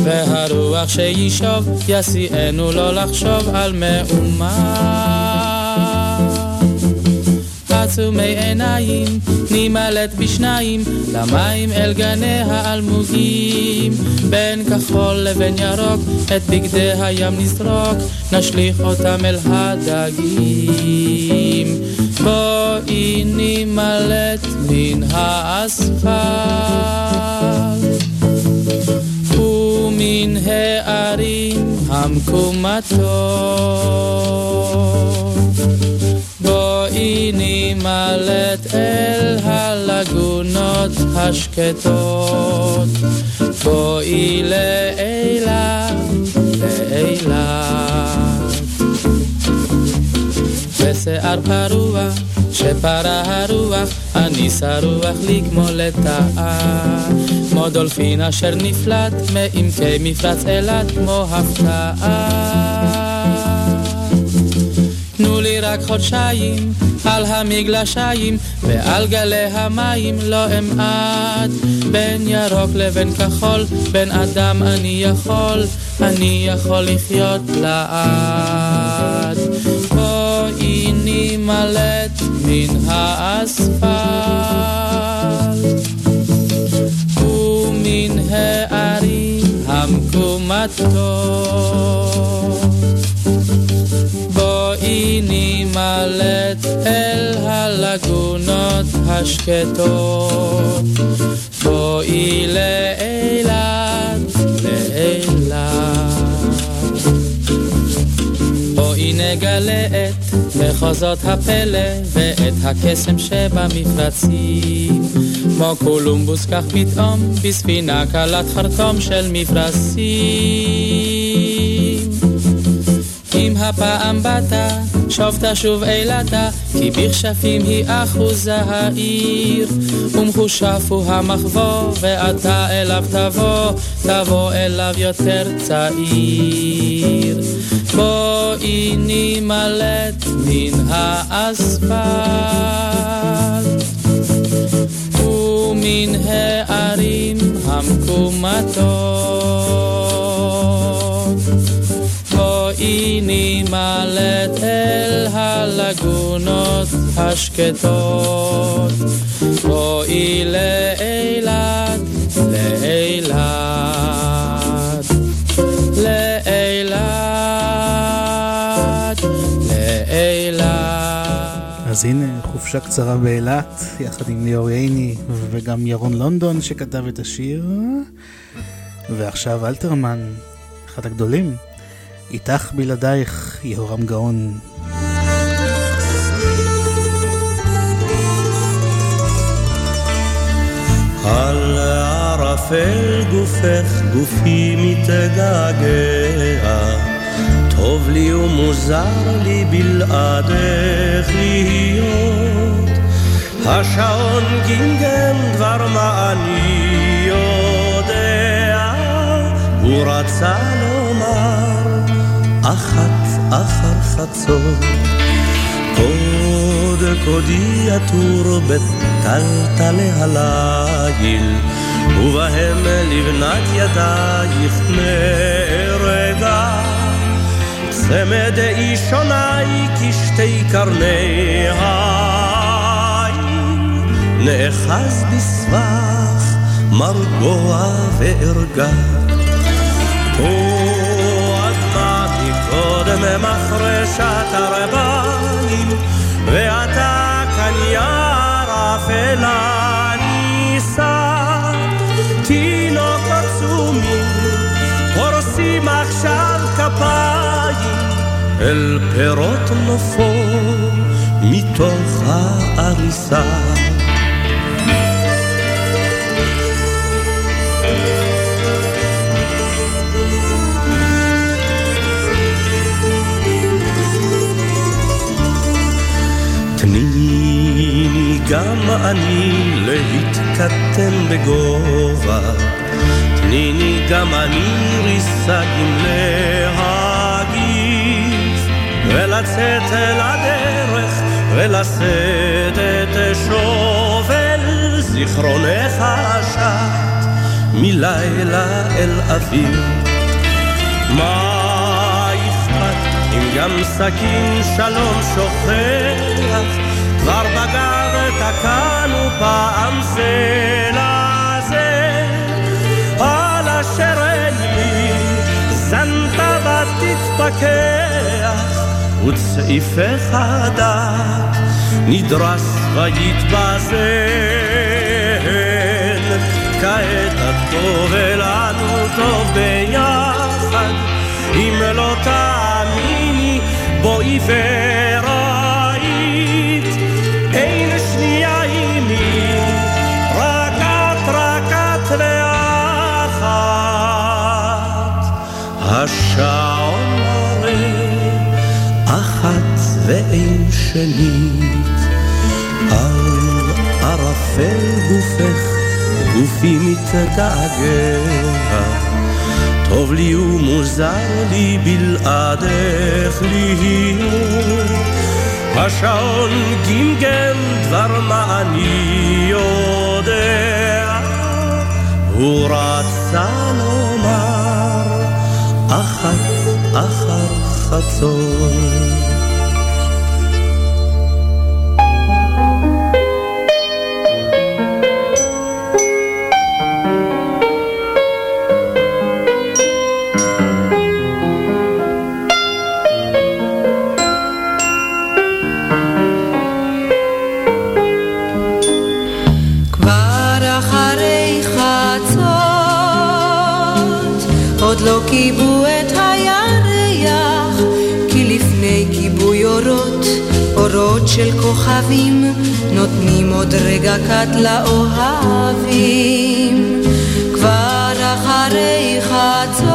והרוח שישוב, יסיענו לא לחשוב על מאומה. עצומי עיניים, נימלט בשניים, למים אל גני האלמוגים. בין כחול לבין ירוק, את בגדי הים נזרוק, נשליך אותם אל הדגים. בואי נימלט מן האספלט ומן הערים המקומטות. בואי נימלט אל הלגונות השקטות. בואי לאילת, לאילת. בשיער פרוע, שפרה הרוח, אני שרוח לי כמו לטאה. כמו דולפין אשר נפלט מעמקי מפרץ אילת כמו הפתעה. רק חודשיים על המגלשיים ועל גלי המים לא אמעט בין ירוק לבין כחול בין אדם אני יכול אני יכול לחיות לעד. בואי נימלט מן האספלט ומן הערים המקומטות נימלט אל הלגונות השקטות. בואי לאילת, לאילת. בואי נגלה את מחוזות הפלא ואת הקסם שבמפרצים. כמו קולומבוס כך פתאום בספינה קלת חרטום של מפרשים הפעם באת, שוב תשוב אילתה, כי בכשפים היא אחוזה העיר. ומחושף הוא המחבוא, ואתה אליו תבוא, תבוא אליו יותר צעיר. בואי נימלט מן האספלט, ומן הערים המקומטות. בואי נימלט אל הלגונות השקטות. בואי לאילת, לאילת, לאילת, לאילת. אז הנה חופשה קצרה באילת, יחד עם ליאור ייני וגם ירון לונדון שכתב את השיר. ועכשיו אלתרמן, אחד הגדולים, איתך בלעדייך, יהורם גאון. על ערפל גופך גופי מתגעגע טוב לי ומוזר לי בלעדך להיות השעון גינגן דבר מה אני יודע הוא רצה אחת אחר חצות. קוד קודי עטור בטלטלי הליל ובהם לבנת ידייך נהרגה. צמד אישוני כשתי קרני העין. נאחז בסבך מרגוע וערגה מקודם מחרשת הרבנים ואתה כאן יער אפלה נישא תינוקות צומים פורסים עכשיו כפיים אל פירות נופו מתוך העריסה גם אני להתקטן בגובה. תניני גם אני ריסקים להגיף ולצאת אל הדרך ולשאת את שובל זיכרונך השט מלילה אל אוויר. מה אכפת אם גם סכין שלום שוכח כבר בגרת כאן ופעם זה לזה על אשר אין לי זנת ותתפכח וצעיפך הדק נדרס ויתבזן. כעת הטוב ולנו טוב ביחד אם לא תאמיני בואי וראית השעון מורה, אחת ואין שנית. על ערפל גופך, גופי מתגעגע. טוב לי ומוזר לי בלעדך להיות. השעון גמגם דבר מה אני יודע. הוא רצה לו אחר חצות. לא כיבו את אורות, אורות של כוכבים, נותנים עוד רגע קט לאוהבים. כבר אחרי חצות,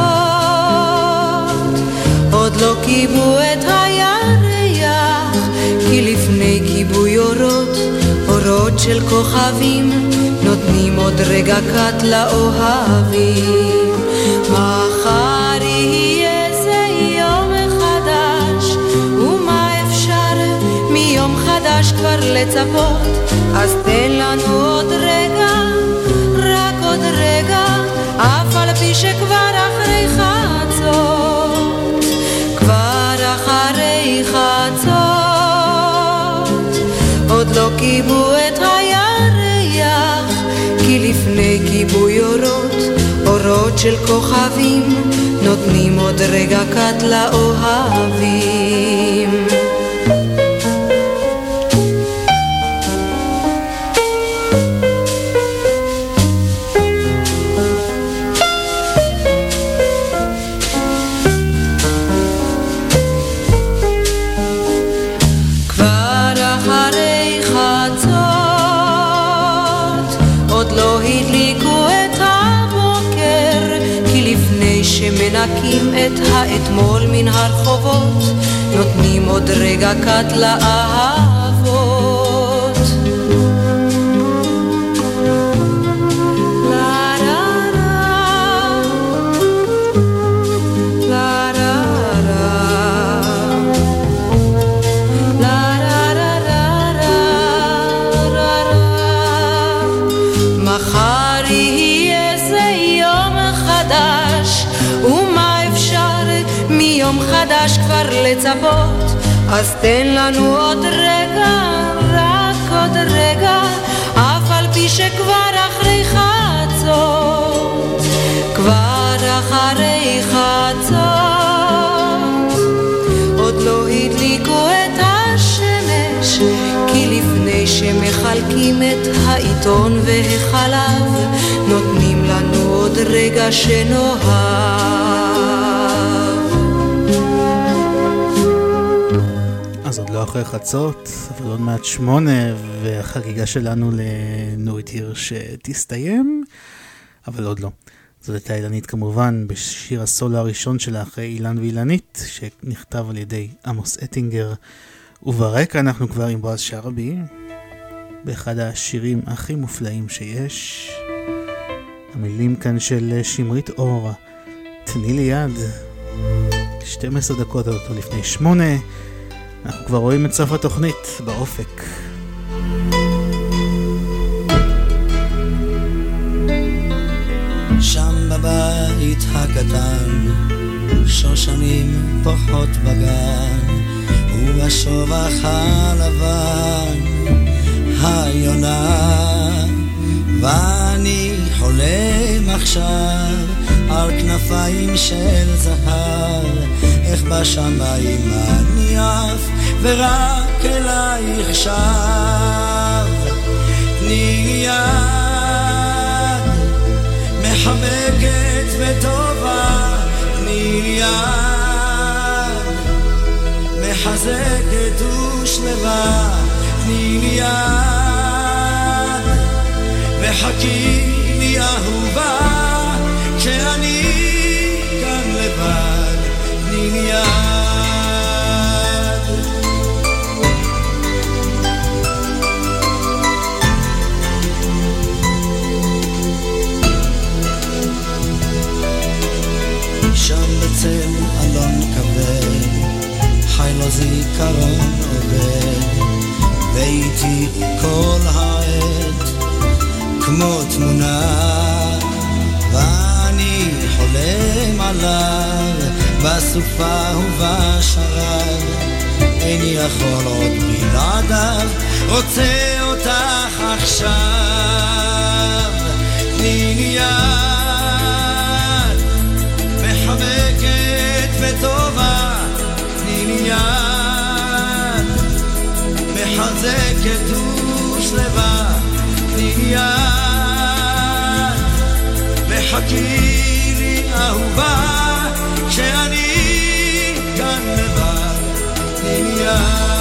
עוד לא כיבו את הירח, כי לפני כיבוי אורות, אורות של כוכבים, נותנים עוד רגע קט לאוהבים. חדש כבר לצפות? אז תן לנו עוד רגע, רק עוד רגע, אף על פי שכבר אחרי חצות, כבר אחרי חצות. עוד לא כיבו את הירח, כי לפני כיבוי אורות, אורות של כוכבים, נותנים עוד רגע קט לאוהבים. את האתמול מן הרחובות, נותנים עוד רגע קט לאהבות. לצפות? אז תן לנו עוד רגע, רק עוד רגע, אף על פי שכבר אחרי חצות, כבר אחרי חצות, עוד לא הדליקו את השמש, כי לפני שמחלקים את העיתון והחלב, נותנים לנו עוד רגע שנאהב. אחרי חצות, אבל עוד מעט שמונה, והחגיגה שלנו לנורית הירש תסתיים, אבל עוד לא. זאת הייתה אילנית כמובן, בשיר הסולו הראשון שלה אחרי אילן ואילנית, שנכתב על ידי עמוס אטינגר. וברקע אנחנו כבר עם בועז שרעבי, באחד השירים הכי מופלאים שיש. המילים כאן של שמרית אור, תני לי יד. 12 דקות עוד לפני שמונה. אנחנו כבר רואים את סוף התוכנית באופק. שם בבית הקטן, שושנים פוחות בגן, ובשובח הלבן, היונה, ואני חולם עכשיו על כנפיים של זהב, איך בשמיים אני עף, ורק אלייך שב. תני יד מחבקת וטובה, תני יד מחזקת ושלווה, תני יד וחכי לי אהובה, כשאני כאן לבד, להרים יד. שם בצל אלון כבד, חי לו זיכרון עובד, ואיתי כל העת כמו תמונה. ואני חולם עליו בסופה ובשרד, איני יכול עוד בלעדיו, רוצה אותך עכשיו. תני לי יד, מחבקת וטובה, תני לי יד, מחזקת ושלווה, תני לי יד, מחכי לי אהובה. כשאני כאן לבד נהיה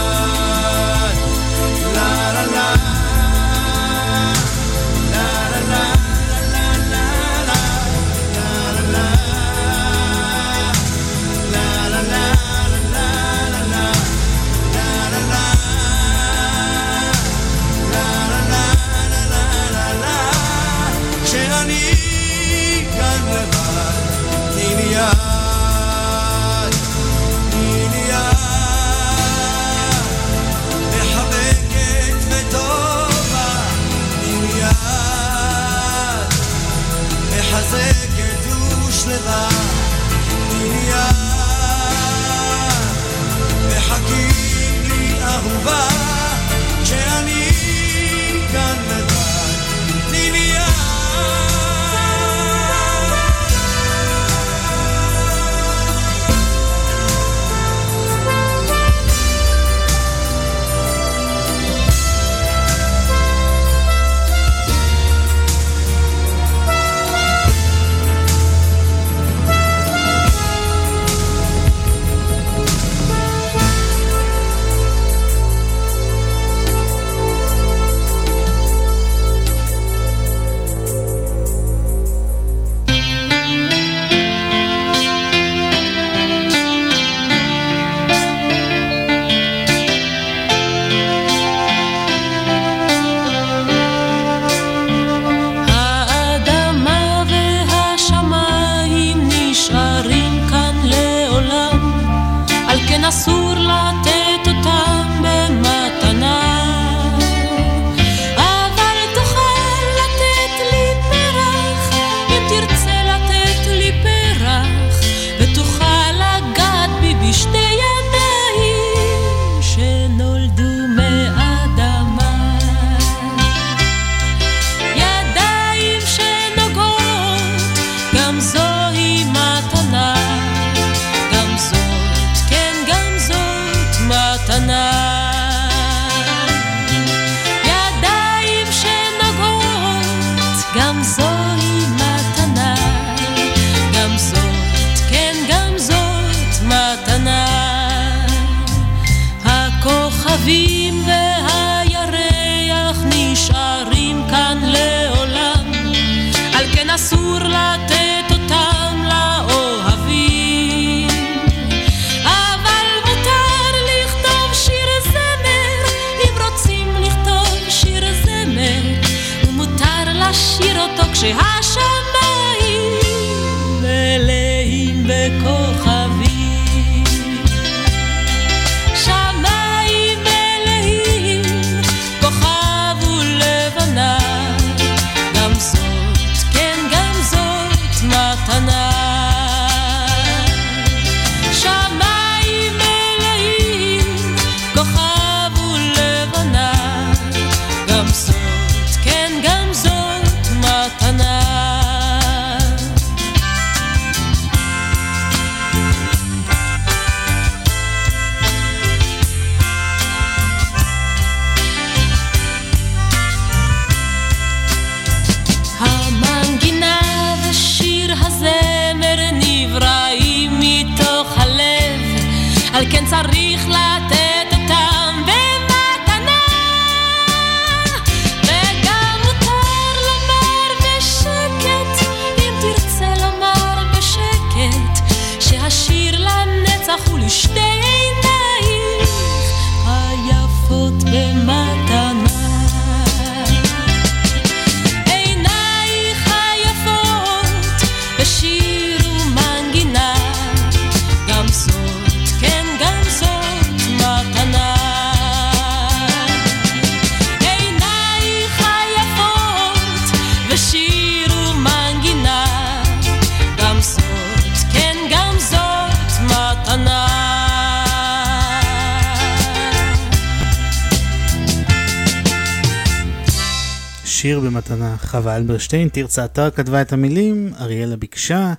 חווה אלברשטיין, תרצה אתר כתבה את המילים, אריאלה ביקשה.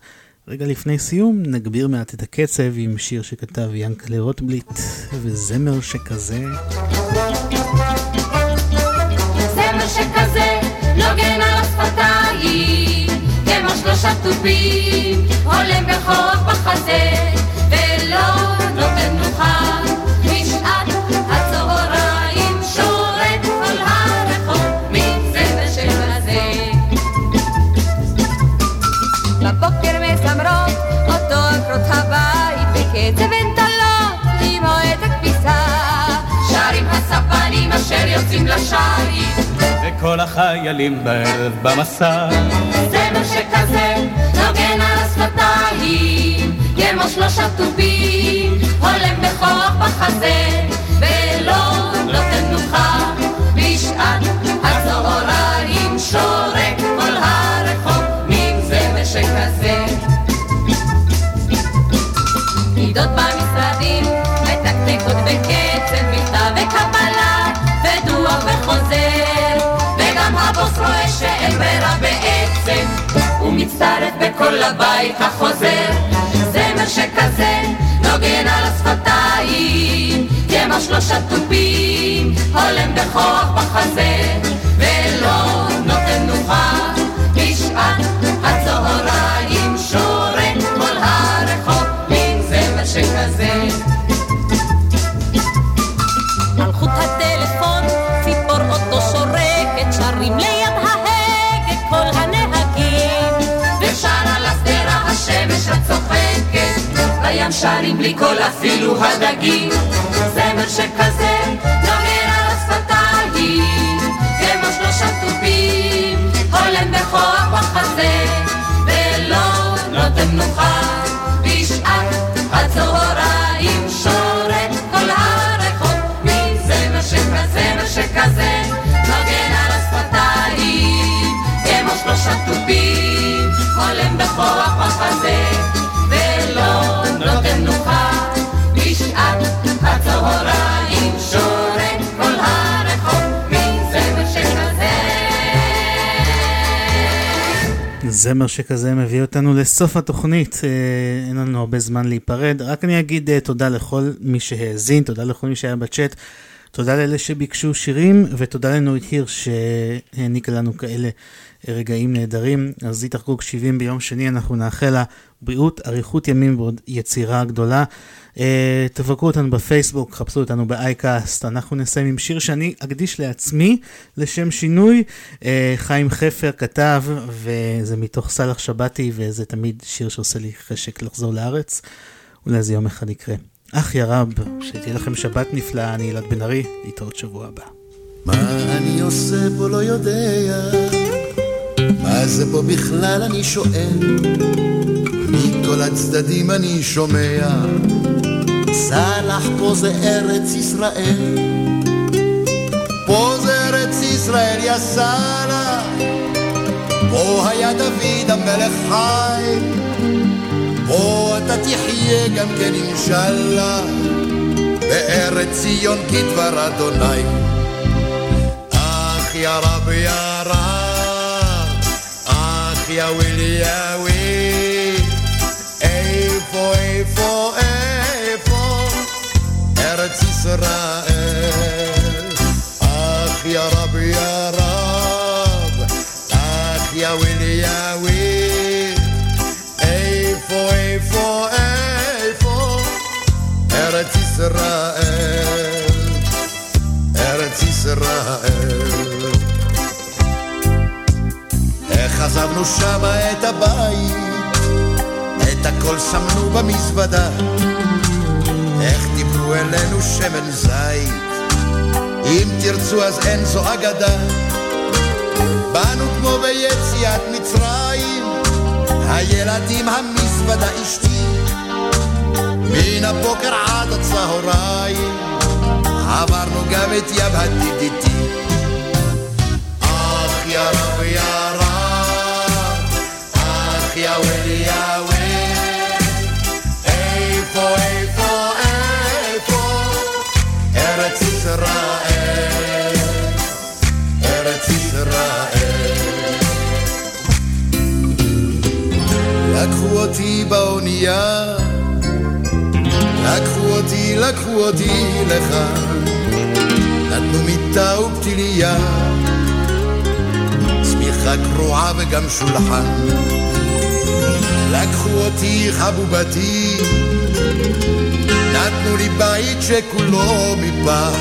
רגע לפני סיום, נגביר מעט את הקצב עם שיר שכתב ינקלה רוטבליט, וזמר שכזה. זמר שכזה נוגן על השפתיים, כמו שלושה תופים, הולם בכוח בחזה, הספנים אשר יוצאים לשערים, וכל החיילים בערב במסע. זמר שכזה נוגן על השפתיים, כמו שלושה תופים, הולם בכוח בחזה, ברירה בעצם הוא מצטרף בקול לבית החוזר. זמר שכזה נוגן על השפתיים כמו שלושה תופים הולם בכוח בחזה ולא נותן מנוחה בשעת שרים בלי קול אפילו הדגים. זמר שכזה נוגן על השפתיים כמו שלושה תופים הולם בכוח בחזה. ולא נותן מנוחה בשעת הצהריים. שורק כל הרחוב מין זמר שכזה זמר שכזה נוגן על השפתיים כמו שלושה תופים הולם בכוח בחזה זמר שכזה מביא אותנו לסוף התוכנית, אה, אין לנו הרבה זמן להיפרד. רק אני אגיד אה, תודה לכל מי שהאזין, תודה לכל מי שהיה בצ'אט, תודה לאלה שביקשו שירים, ותודה לנורית הירש שהעניקה לנו כאלה רגעים נהדרים. אז היא תחגוג 70 ביום שני, אנחנו נאחל לה בריאות, אריכות ימים ועוד יצירה גדולה. Uh, תבקרו אותנו בפייסבוק, חפשו אותנו באייקאסט. אנחנו נסיים עם שיר שאני אקדיש לעצמי, לשם שינוי. Uh, חיים חפר כתב, וזה מתוך סאלח שבתי, וזה תמיד שיר שעושה לי חשק לחזור לארץ. אולי זה יום אחד יקרה. אח יא רב, שתהיה לכם שבת נפלאה, אני אלעד בן ארי, להתראות שבוע הבא. מה אני עושה פה לא יודע, מה זה פה בכלל אני שואל, מכל הצדדים אני שומע, סלח פה זה ארץ ישראל, פה זה ארץ ישראל יא סלח, פה היה דוד המלך חי, פה אתה תחיה גם כן אינשאללה, בארץ ציון כדבר אדוני. אח יא רב יא רב, אח יא וויל יא וויל, ישראל. אח יא רב יא רב, אח יא וויל יא וויל, איפה איפה איפה ארץ ישראל. ארץ ישראל. איך עזבנו שמה את הבית, את הכל שמנו במזוודה, איך דיברו אלינו שמן זית, אם תרצו אז אין זו אגדה. באנו כמו ביציאת מצרים, הילדים המזוודה אשתי, מן הבוקר עד הצהריים. עברנו גם את ים הדידיתי. אח יא רב יא באונייה. לקחו אותי, לקחו אותי לכאן, נתנו מיטה ופתיליה, צמיחה קרועה וגם שולחן. לקחו אותי חבובתי, נתנו לי בית שכולו מפח.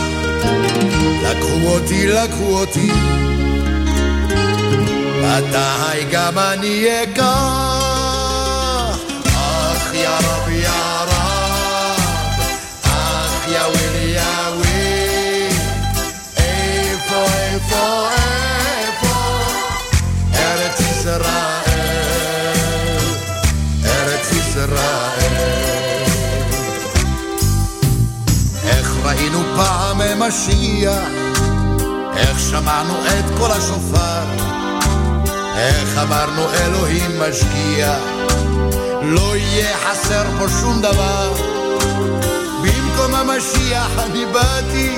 לקחו אותי, לקחו אותי, מתי גם אני אקח? אך יא רב יא רב, אך יא ווילי יא וויל, איפה איפה איפה? ארץ ישראל, ארץ ישראל. איך ראינו פעם משיח, איך שמענו את קול השופר, איך אמרנו אלוהים משגיח, לא יהיה חסר פה שום דבר. במקום המשיח אני באתי,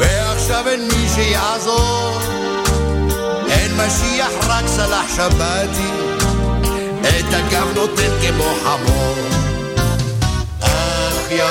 ועכשיו אין מי שיעזור. אין משיח רק סלח שבתי, את הגב נותן כמו חמור. אך יא